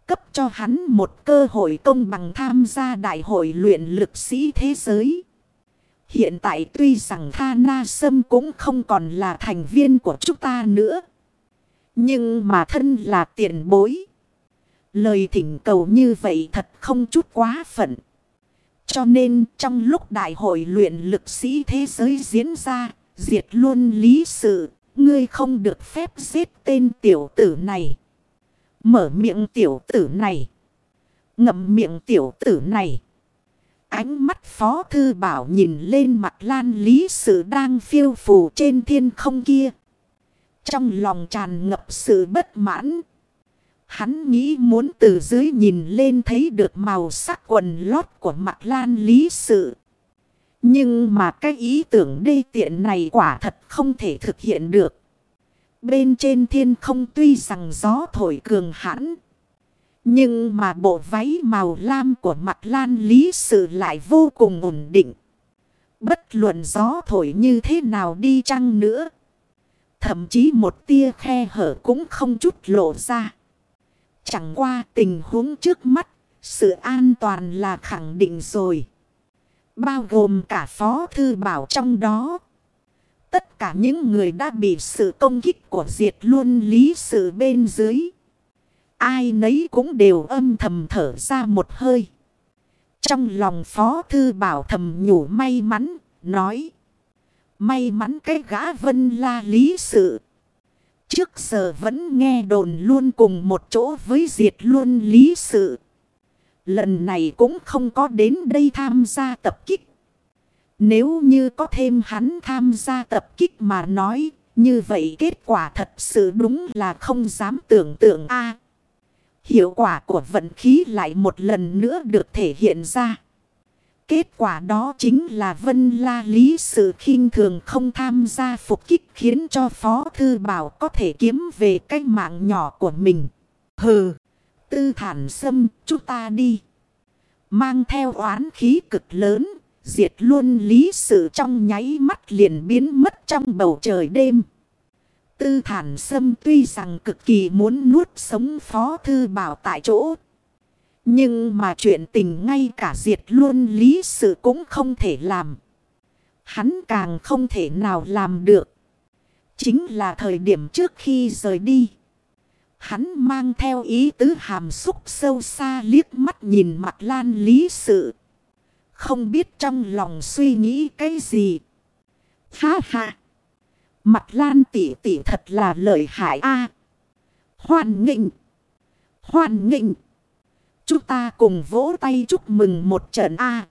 Cấp cho hắn một cơ hội công bằng tham gia đại hội luyện lực sĩ thế giới. Hiện tại tuy rằng Tha Na Sâm cũng không còn là thành viên của chúng ta nữa. Nhưng mà thân là tiền bối. Lời thỉnh cầu như vậy thật không chút quá phận. Cho nên trong lúc đại hội luyện lực sĩ thế giới diễn ra, diệt luôn lý sự, ngươi không được phép giết tên tiểu tử này. Mở miệng tiểu tử này. Ngậm miệng tiểu tử này. Ánh mắt phó thư bảo nhìn lên mặt lan lý sự đang phiêu phù trên thiên không kia. Trong lòng tràn ngập sự bất mãn. Hắn nghĩ muốn từ dưới nhìn lên thấy được màu sắc quần lót của mặt lan lý sự. Nhưng mà cái ý tưởng đê tiện này quả thật không thể thực hiện được. Bên trên thiên không tuy rằng gió thổi cường hãn. Nhưng mà bộ váy màu lam của mặt lan lý sự lại vô cùng ổn định. Bất luận gió thổi như thế nào đi chăng nữa. Thậm chí một tia khe hở cũng không chút lộ ra. Chẳng qua tình huống trước mắt, sự an toàn là khẳng định rồi. Bao gồm cả phó thư bảo trong đó. Tất cả những người đã bị sự công kích của diệt luôn lý sự bên dưới. Ai nấy cũng đều âm thầm thở ra một hơi. Trong lòng phó thư bảo thầm nhủ may mắn, nói. May mắn cái gã vân la lý sự. Trước giờ vẫn nghe đồn luôn cùng một chỗ với diệt luôn lý sự. Lần này cũng không có đến đây tham gia tập kích. Nếu như có thêm hắn tham gia tập kích mà nói, như vậy kết quả thật sự đúng là không dám tưởng tượng a Hiệu quả của vận khí lại một lần nữa được thể hiện ra. Kết quả đó chính là Vân La Lý sự khinh thường không tham gia phục kích khiến cho Phó Thư Bảo có thể kiếm về cái mạng nhỏ của mình. Hừ, tư thản xâm, chúng ta đi. Mang theo oán khí cực lớn, diệt luôn lý sự trong nháy mắt liền biến mất trong bầu trời đêm. Tư thản sâm tuy rằng cực kỳ muốn nuốt sống Phó Thư Bảo tại chỗ. Nhưng mà chuyện tình ngay cả diệt luôn lý sự cũng không thể làm. Hắn càng không thể nào làm được. Chính là thời điểm trước khi rời đi. Hắn mang theo ý tứ hàm xúc sâu xa liếc mắt nhìn mặt lan lý sự. Không biết trong lòng suy nghĩ cái gì. Ha ha. Mặt lan tỷ tỷ thật là lợi hại a. À, hoan nghịnh. Hoan nghịnh. Chúng ta cùng vỗ tay chúc mừng một trận A.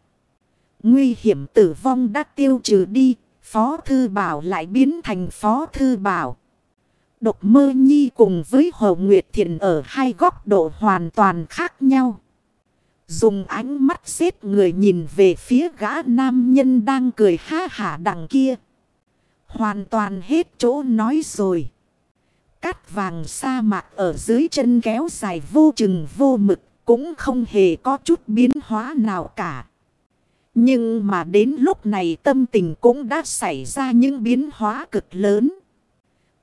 Nguy hiểm tử vong đã tiêu trừ đi. Phó Thư Bảo lại biến thành Phó Thư Bảo. Độc mơ nhi cùng với Hồ Nguyệt Thiện ở hai góc độ hoàn toàn khác nhau. Dùng ánh mắt xếp người nhìn về phía gã nam nhân đang cười ha hả đằng kia. Hoàn toàn hết chỗ nói rồi. Cát vàng sa mạc ở dưới chân kéo dài vô chừng vô mực, cũng không hề có chút biến hóa nào cả. Nhưng mà đến lúc này tâm tình cũng đã xảy ra những biến hóa cực lớn.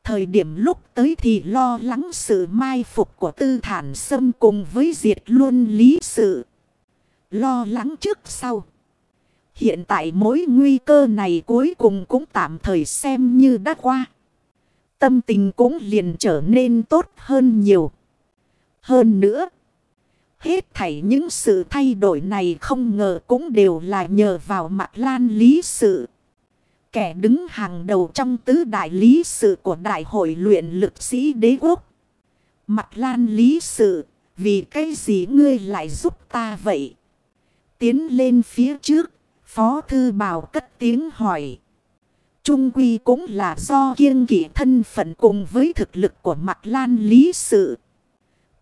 Thời điểm lúc tới thì lo lắng sự mai phục của tư thản xâm cùng với diệt luôn lý sự. Lo lắng trước sau. Hiện tại mối nguy cơ này cuối cùng cũng tạm thời xem như đã qua. Tâm tình cũng liền trở nên tốt hơn nhiều. Hơn nữa. Hết thảy những sự thay đổi này không ngờ cũng đều là nhờ vào mặt lan lý sự. Kẻ đứng hàng đầu trong tứ đại lý sự của đại hội luyện lực sĩ đế quốc. Mặt lan lý sự, vì cái gì ngươi lại giúp ta vậy? Tiến lên phía trước, Phó Thư Bảo cất tiếng hỏi. Trung Quy cũng là do kiêng kỷ thân phận cùng với thực lực của mặt lan lý sự.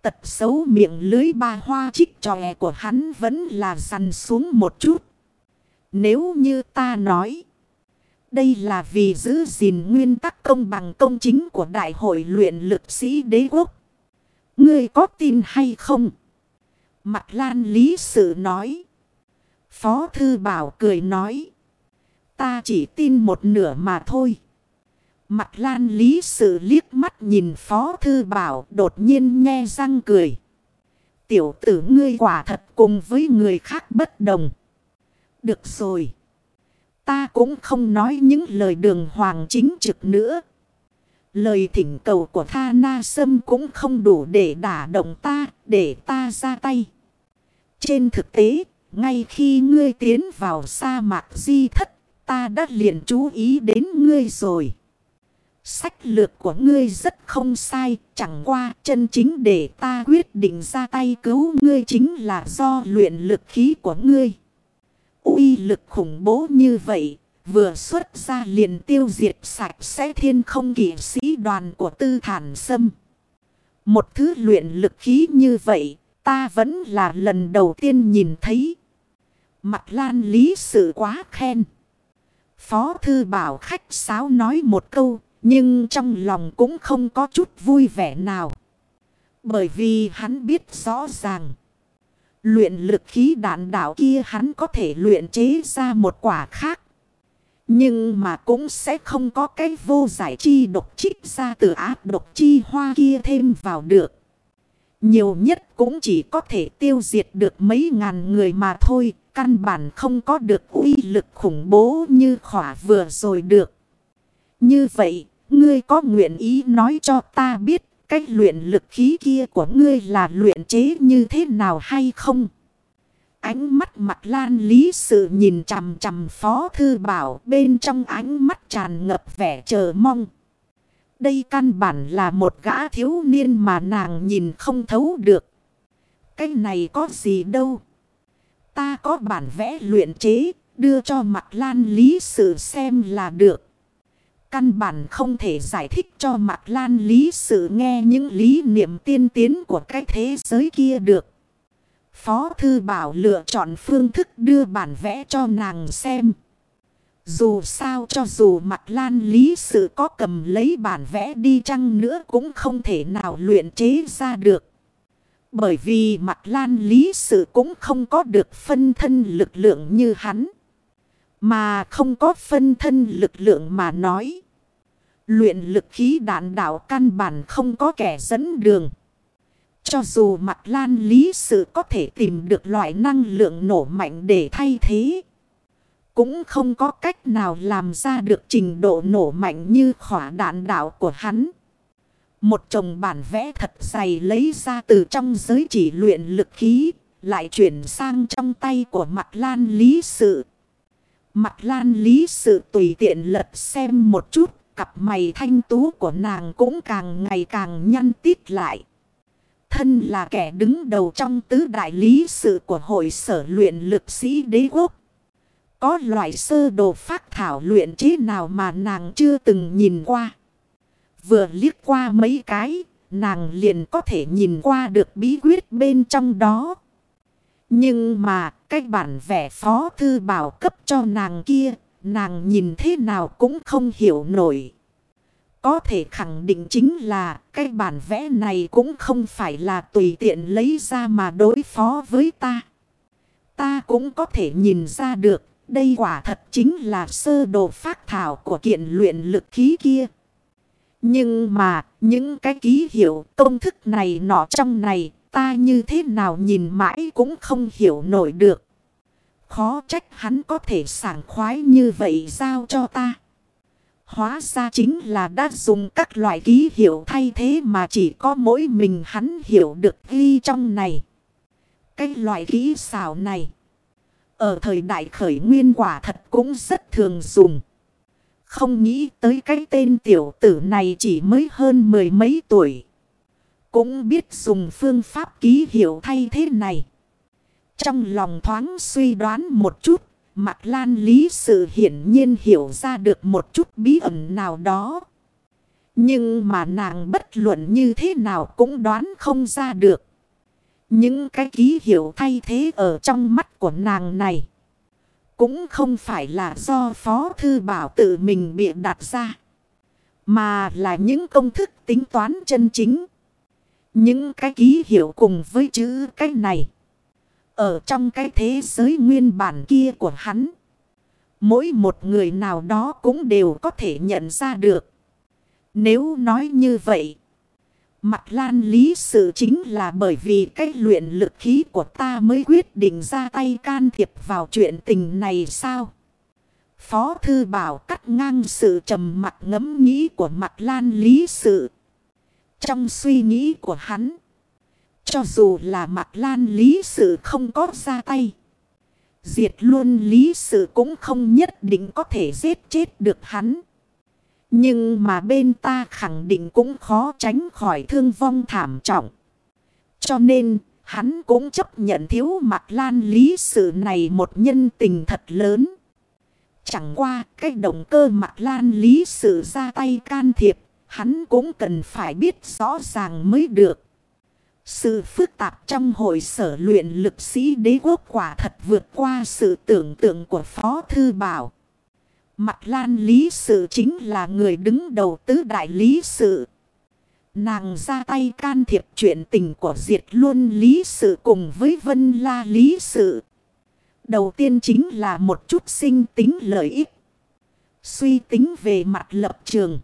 Tật xấu miệng lưới ba hoa chích tròe của hắn vẫn là dằn xuống một chút. Nếu như ta nói. Đây là vì giữ gìn nguyên tắc công bằng công chính của đại hội luyện lực sĩ đế quốc. Ngươi có tin hay không? Mặt lan lý sự nói. Phó thư bảo cười nói. Ta chỉ tin một nửa mà thôi. Mặt lan lý sự liếc mắt nhìn phó thư bảo đột nhiên nghe răng cười. Tiểu tử ngươi quả thật cùng với người khác bất đồng. Được rồi. Ta cũng không nói những lời đường hoàng chính trực nữa. Lời thỉnh cầu của Tha Na Sâm cũng không đủ để đả động ta, để ta ra tay. Trên thực tế, ngay khi ngươi tiến vào sa mạc di thất, ta đã liền chú ý đến ngươi rồi. Sách lược của ngươi rất không sai, chẳng qua chân chính để ta quyết định ra tay cứu ngươi chính là do luyện lực khí của ngươi. uy lực khủng bố như vậy, vừa xuất ra liền tiêu diệt sạch sẽ thiên không kỷ sĩ đoàn của tư thản sâm. Một thứ luyện lực khí như vậy, ta vẫn là lần đầu tiên nhìn thấy. Mặt lan lý sự quá khen. Phó thư bảo khách sáo nói một câu, nhưng trong lòng cũng không có chút vui vẻ nào. Bởi vì hắn biết rõ ràng. Luyện lực khí đạn đạo kia hắn có thể luyện chế ra một quả khác. Nhưng mà cũng sẽ không có cái vô giải chi độc trích ra từ áp độc chi hoa kia thêm vào được. Nhiều nhất cũng chỉ có thể tiêu diệt được mấy ngàn người mà thôi. Căn bản không có được uy lực khủng bố như khỏa vừa rồi được. Như vậy, ngươi có nguyện ý nói cho ta biết cách luyện lực khí kia của ngươi là luyện chế như thế nào hay không? Ánh mắt mặt lan lý sự nhìn chằm chằm phó thư bảo bên trong ánh mắt tràn ngập vẻ chờ mong. Đây căn bản là một gã thiếu niên mà nàng nhìn không thấu được. Cái này có gì đâu. Ta có bản vẽ luyện chế, đưa cho mặt lan lý sự xem là được. Căn bản không thể giải thích cho mặt lan lý sự nghe những lý niệm tiên tiến của cái thế giới kia được. Phó Thư Bảo lựa chọn phương thức đưa bản vẽ cho nàng xem. Dù sao cho dù mặt lan lý sự có cầm lấy bản vẽ đi chăng nữa cũng không thể nào luyện chế ra được. Bởi vì mặt lan lý sự cũng không có được phân thân lực lượng như hắn. Mà không có phân thân lực lượng mà nói. Luyện lực khí đạn đạo căn bản không có kẻ dẫn đường. Cho dù mặt lan lý sự có thể tìm được loại năng lượng nổ mạnh để thay thế. Cũng không có cách nào làm ra được trình độ nổ mạnh như khỏa đạn đạo của hắn. Một chồng bản vẽ thật dày lấy ra từ trong giới chỉ luyện lực khí. Lại chuyển sang trong tay của mặt lan lý sự. Mặt lan lý sự tùy tiện lật xem một chút. Cặp mày thanh tú của nàng cũng càng ngày càng nhăn tít lại. Thân là kẻ đứng đầu trong tứ đại lý sự của hội sở luyện lực sĩ đế quốc. Có loại sơ đồ phát thảo luyện chế nào mà nàng chưa từng nhìn qua. Vừa liếc qua mấy cái, nàng liền có thể nhìn qua được bí quyết bên trong đó. Nhưng mà, cái bản vẽ phó thư bảo cấp cho nàng kia, nàng nhìn thế nào cũng không hiểu nổi. Có thể khẳng định chính là cái bản vẽ này cũng không phải là tùy tiện lấy ra mà đối phó với ta. Ta cũng có thể nhìn ra được đây quả thật chính là sơ đồ phát thảo của kiện luyện lực khí kia. Nhưng mà, những cái ký hiệu, công thức này nọ trong này, ta như thế nào nhìn mãi cũng không hiểu nổi được. Khó trách hắn có thể sảng khoái như vậy giao cho ta. Hóa ra chính là đã dùng các loại ký hiệu thay thế mà chỉ có mỗi mình hắn hiểu được ghi trong này. Cái loại ký xảo này. Ở thời đại khởi nguyên quả thật cũng rất thường dùng. Không nghĩ tới cái tên tiểu tử này chỉ mới hơn mười mấy tuổi. cũng biết dùng phương pháp ký hiệu thay thế này. Trong lòng thoáng suy đoán một chút, Mặt Lan lý sự hiển nhiên hiểu ra được một chút bí ẩn nào đó. Nhưng mà nàng bất luận như thế nào cũng đoán không ra được. Những cái ký hiệu thay thế ở trong mắt của nàng này. Cũng không phải là do Phó Thư Bảo tự mình bịa đặt ra. Mà là những công thức tính toán chân chính. Những cái ký hiệu cùng với chữ cái này. Ở trong cái thế giới nguyên bản kia của hắn. Mỗi một người nào đó cũng đều có thể nhận ra được. Nếu nói như vậy. Mặt lan lý sự chính là bởi vì cái luyện lực khí của ta mới quyết định ra tay can thiệp vào chuyện tình này sao? Phó thư bảo cắt ngang sự trầm mặt ngấm nghĩ của mặt lan lý sự. Trong suy nghĩ của hắn. Cho dù là mặt lan lý sự không có ra tay. Diệt luôn lý sự cũng không nhất định có thể giết chết được hắn. Nhưng mà bên ta khẳng định cũng khó tránh khỏi thương vong thảm trọng. Cho nên, hắn cũng chấp nhận thiếu mặt lan lý sự này một nhân tình thật lớn. Chẳng qua cái động cơ mặt lan lý sự ra tay can thiệp, hắn cũng cần phải biết rõ ràng mới được. Sự phức tạp trong hội sở luyện lực sĩ đế quốc quả thật vượt qua sự tưởng tượng của Phó Thư Bảo. Mặt lan lý sự chính là người đứng đầu tứ đại lý sự. Nàng ra tay can thiệp chuyện tình của diệt luôn lý sự cùng với vân la lý sự. Đầu tiên chính là một chút sinh tính lợi ích. Suy tính về mặt lập trường.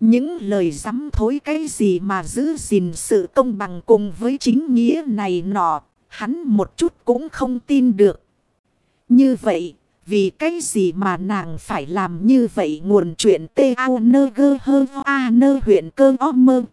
Những lời dám thối cái gì mà giữ gìn sự công bằng cùng với chính nghĩa này nọ, hắn một chút cũng không tin được. Như vậy, vì cái gì mà nàng phải làm như vậy nguồn chuyện tê ao nơ gơ hơ a nơ huyện cơ o mơ.